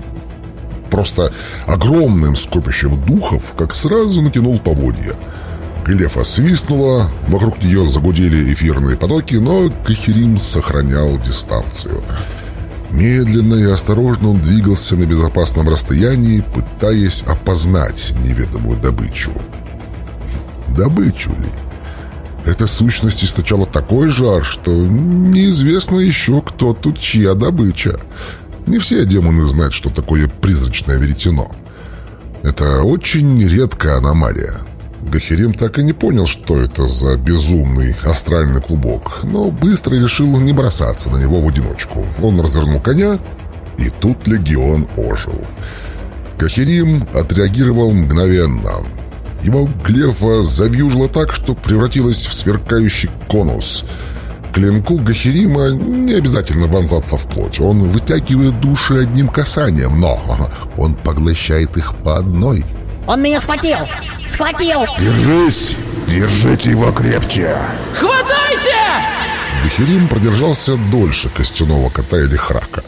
просто огромным скопищем духов, как сразу натянул поводья. Глефа свистнула, вокруг нее загудели эфирные потоки, но Кахирим сохранял дистанцию. Медленно и осторожно он двигался на безопасном расстоянии, пытаясь опознать неведомую добычу. Добычу ли? Эта сущность источала такой жар, что неизвестно еще, кто тут чья добыча. Не все демоны знают, что такое призрачное веретено. Это очень редкая аномалия. Гахерим так и не понял, что это за безумный астральный клубок, но быстро решил не бросаться на него в одиночку. Он развернул коня, и тут легион ожил. Гахерим отреагировал мгновенно. Его глефа завьюжило так, что превратилась в сверкающий конус. Клинку Гахерима не обязательно вонзаться в плоть. Он вытягивает души одним касанием, но он поглощает их по одной. Он меня схватил! Схватил! Держись! Держите его крепче! Хватайте! Гахерим продержался дольше костяного кота или храка.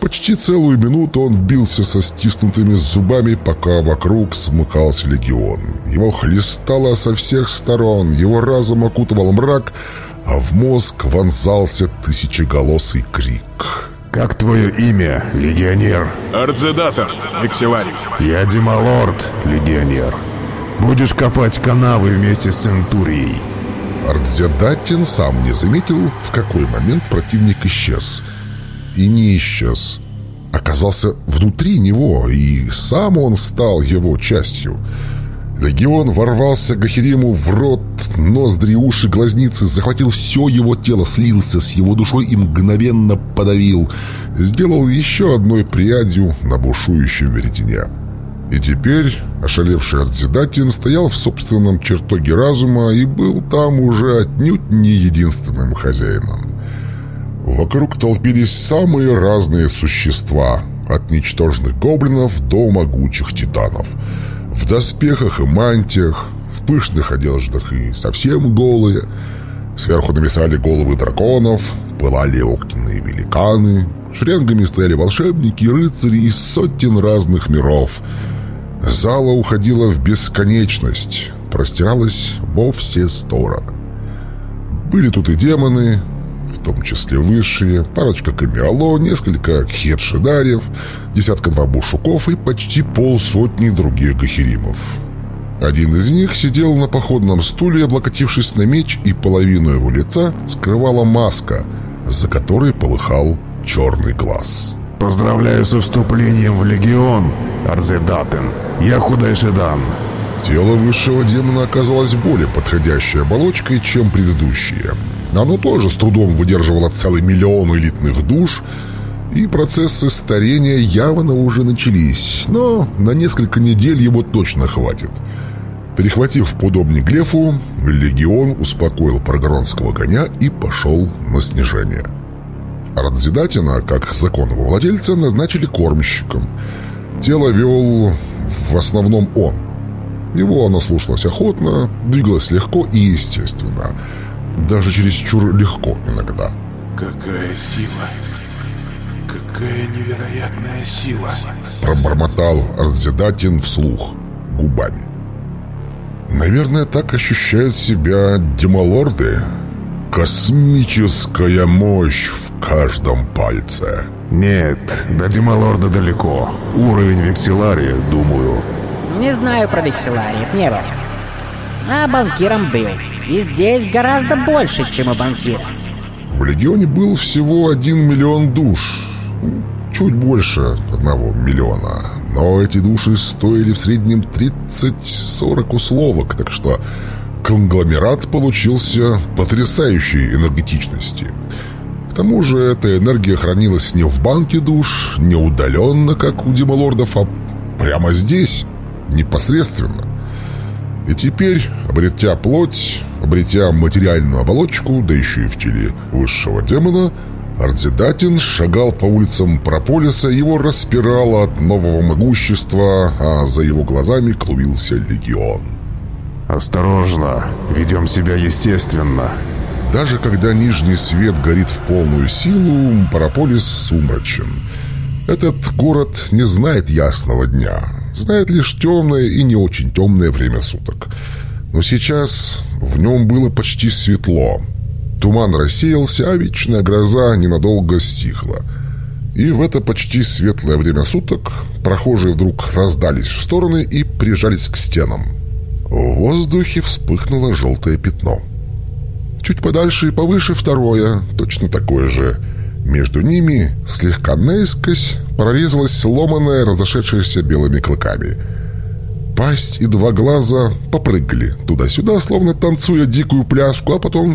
Почти целую минуту он бился со стиснутыми зубами, пока вокруг смыкался легион. Его хлестало со всех сторон, его разум окутывал мрак, а в мозг вонзался тысячеголосый крик. «Как твое имя, легионер?» «Ардзедатор, Экселарий». «Я Дималорд, легионер. Будешь копать канавы вместе с Центурией». Ардзедатин сам не заметил, в какой момент противник исчез. И не исчез. Оказался внутри него, и сам он стал его частью. Легион ворвался Гахириму в рот, ноздри, уши, глазницы, захватил все его тело, слился с его душой и мгновенно подавил. Сделал еще одной прядью на бушующем веретене. И теперь ошалевший Ардзидатин стоял в собственном чертоге разума и был там уже отнюдь не единственным хозяином. Вокруг толпились самые разные существа, от ничтожных гоблинов до могучих титанов. В доспехах и мантиях, в пышных одеждах и совсем голые. Сверху нависали головы драконов, пылали огненные великаны, шеренгами стояли волшебники и рыцари из сотен разных миров. Зала уходила в бесконечность, простиралась во все стороны. Были тут и демоны, в том числе высшие, парочка камиало, несколько хедшидарев, десятка-два бушуков и почти полсотни других гахеримов. Один из них сидел на походном стуле, облокотившись на меч, и половину его лица скрывала маска, за которой полыхал черный глаз. «Поздравляю со вступлением в Легион, Арзедатен. Я Худайшидан». Тело высшего демона оказалось более подходящей оболочкой, чем предыдущие. Оно тоже с трудом выдерживало целый миллион элитных душ, и процессы старения явно уже начались, но на несколько недель его точно хватит. Перехватив подобный Глефу, легион успокоил прогоронского коня и пошел на снижение. Радзидатина, как законного владельца, назначили кормщиком. Тело вел в основном он. Его оно слушалось охотно, двигалось легко и естественно. Даже чересчур легко иногда. Какая сила! Какая невероятная сила! Пробормотал Ардзидатин вслух, губами. Наверное, так ощущают себя демолорды. Космическая мощь в каждом пальце. Нет, до Демалорда далеко. Уровень Векселария, думаю. Не знаю про Векселариев, не был. А банкиром был. И здесь гораздо больше, чем у банкира. В Легионе был всего один миллион душ. Чуть больше одного миллиона. Но эти души стоили в среднем 30-40 условок, так что конгломерат получился потрясающей энергетичности. К тому же эта энергия хранилась не в банке душ, не удаленно, как у демолордов, а прямо здесь, непосредственно. И теперь, обретя плоть, обретя материальную оболочку, да еще и в теле высшего демона, Ардзидатин шагал по улицам Прополиса, его распирало от нового могущества, а за его глазами клубился легион. «Осторожно, ведем себя естественно». Даже когда нижний свет горит в полную силу, Параполис сумрачен. Этот город не знает ясного дня, знает лишь темное и не очень темное время суток. Но сейчас в нем было почти светло. Туман рассеялся, а вечная гроза ненадолго стихла. И в это почти светлое время суток прохожие вдруг раздались в стороны и прижались к стенам. В воздухе вспыхнуло желтое пятно. Чуть подальше и повыше второе, точно такое же. Между ними, слегка наискось, прорезалась сломанная, разошедшаяся белыми клыками. Пасть и два глаза попрыгали туда-сюда, словно танцуя дикую пляску, а потом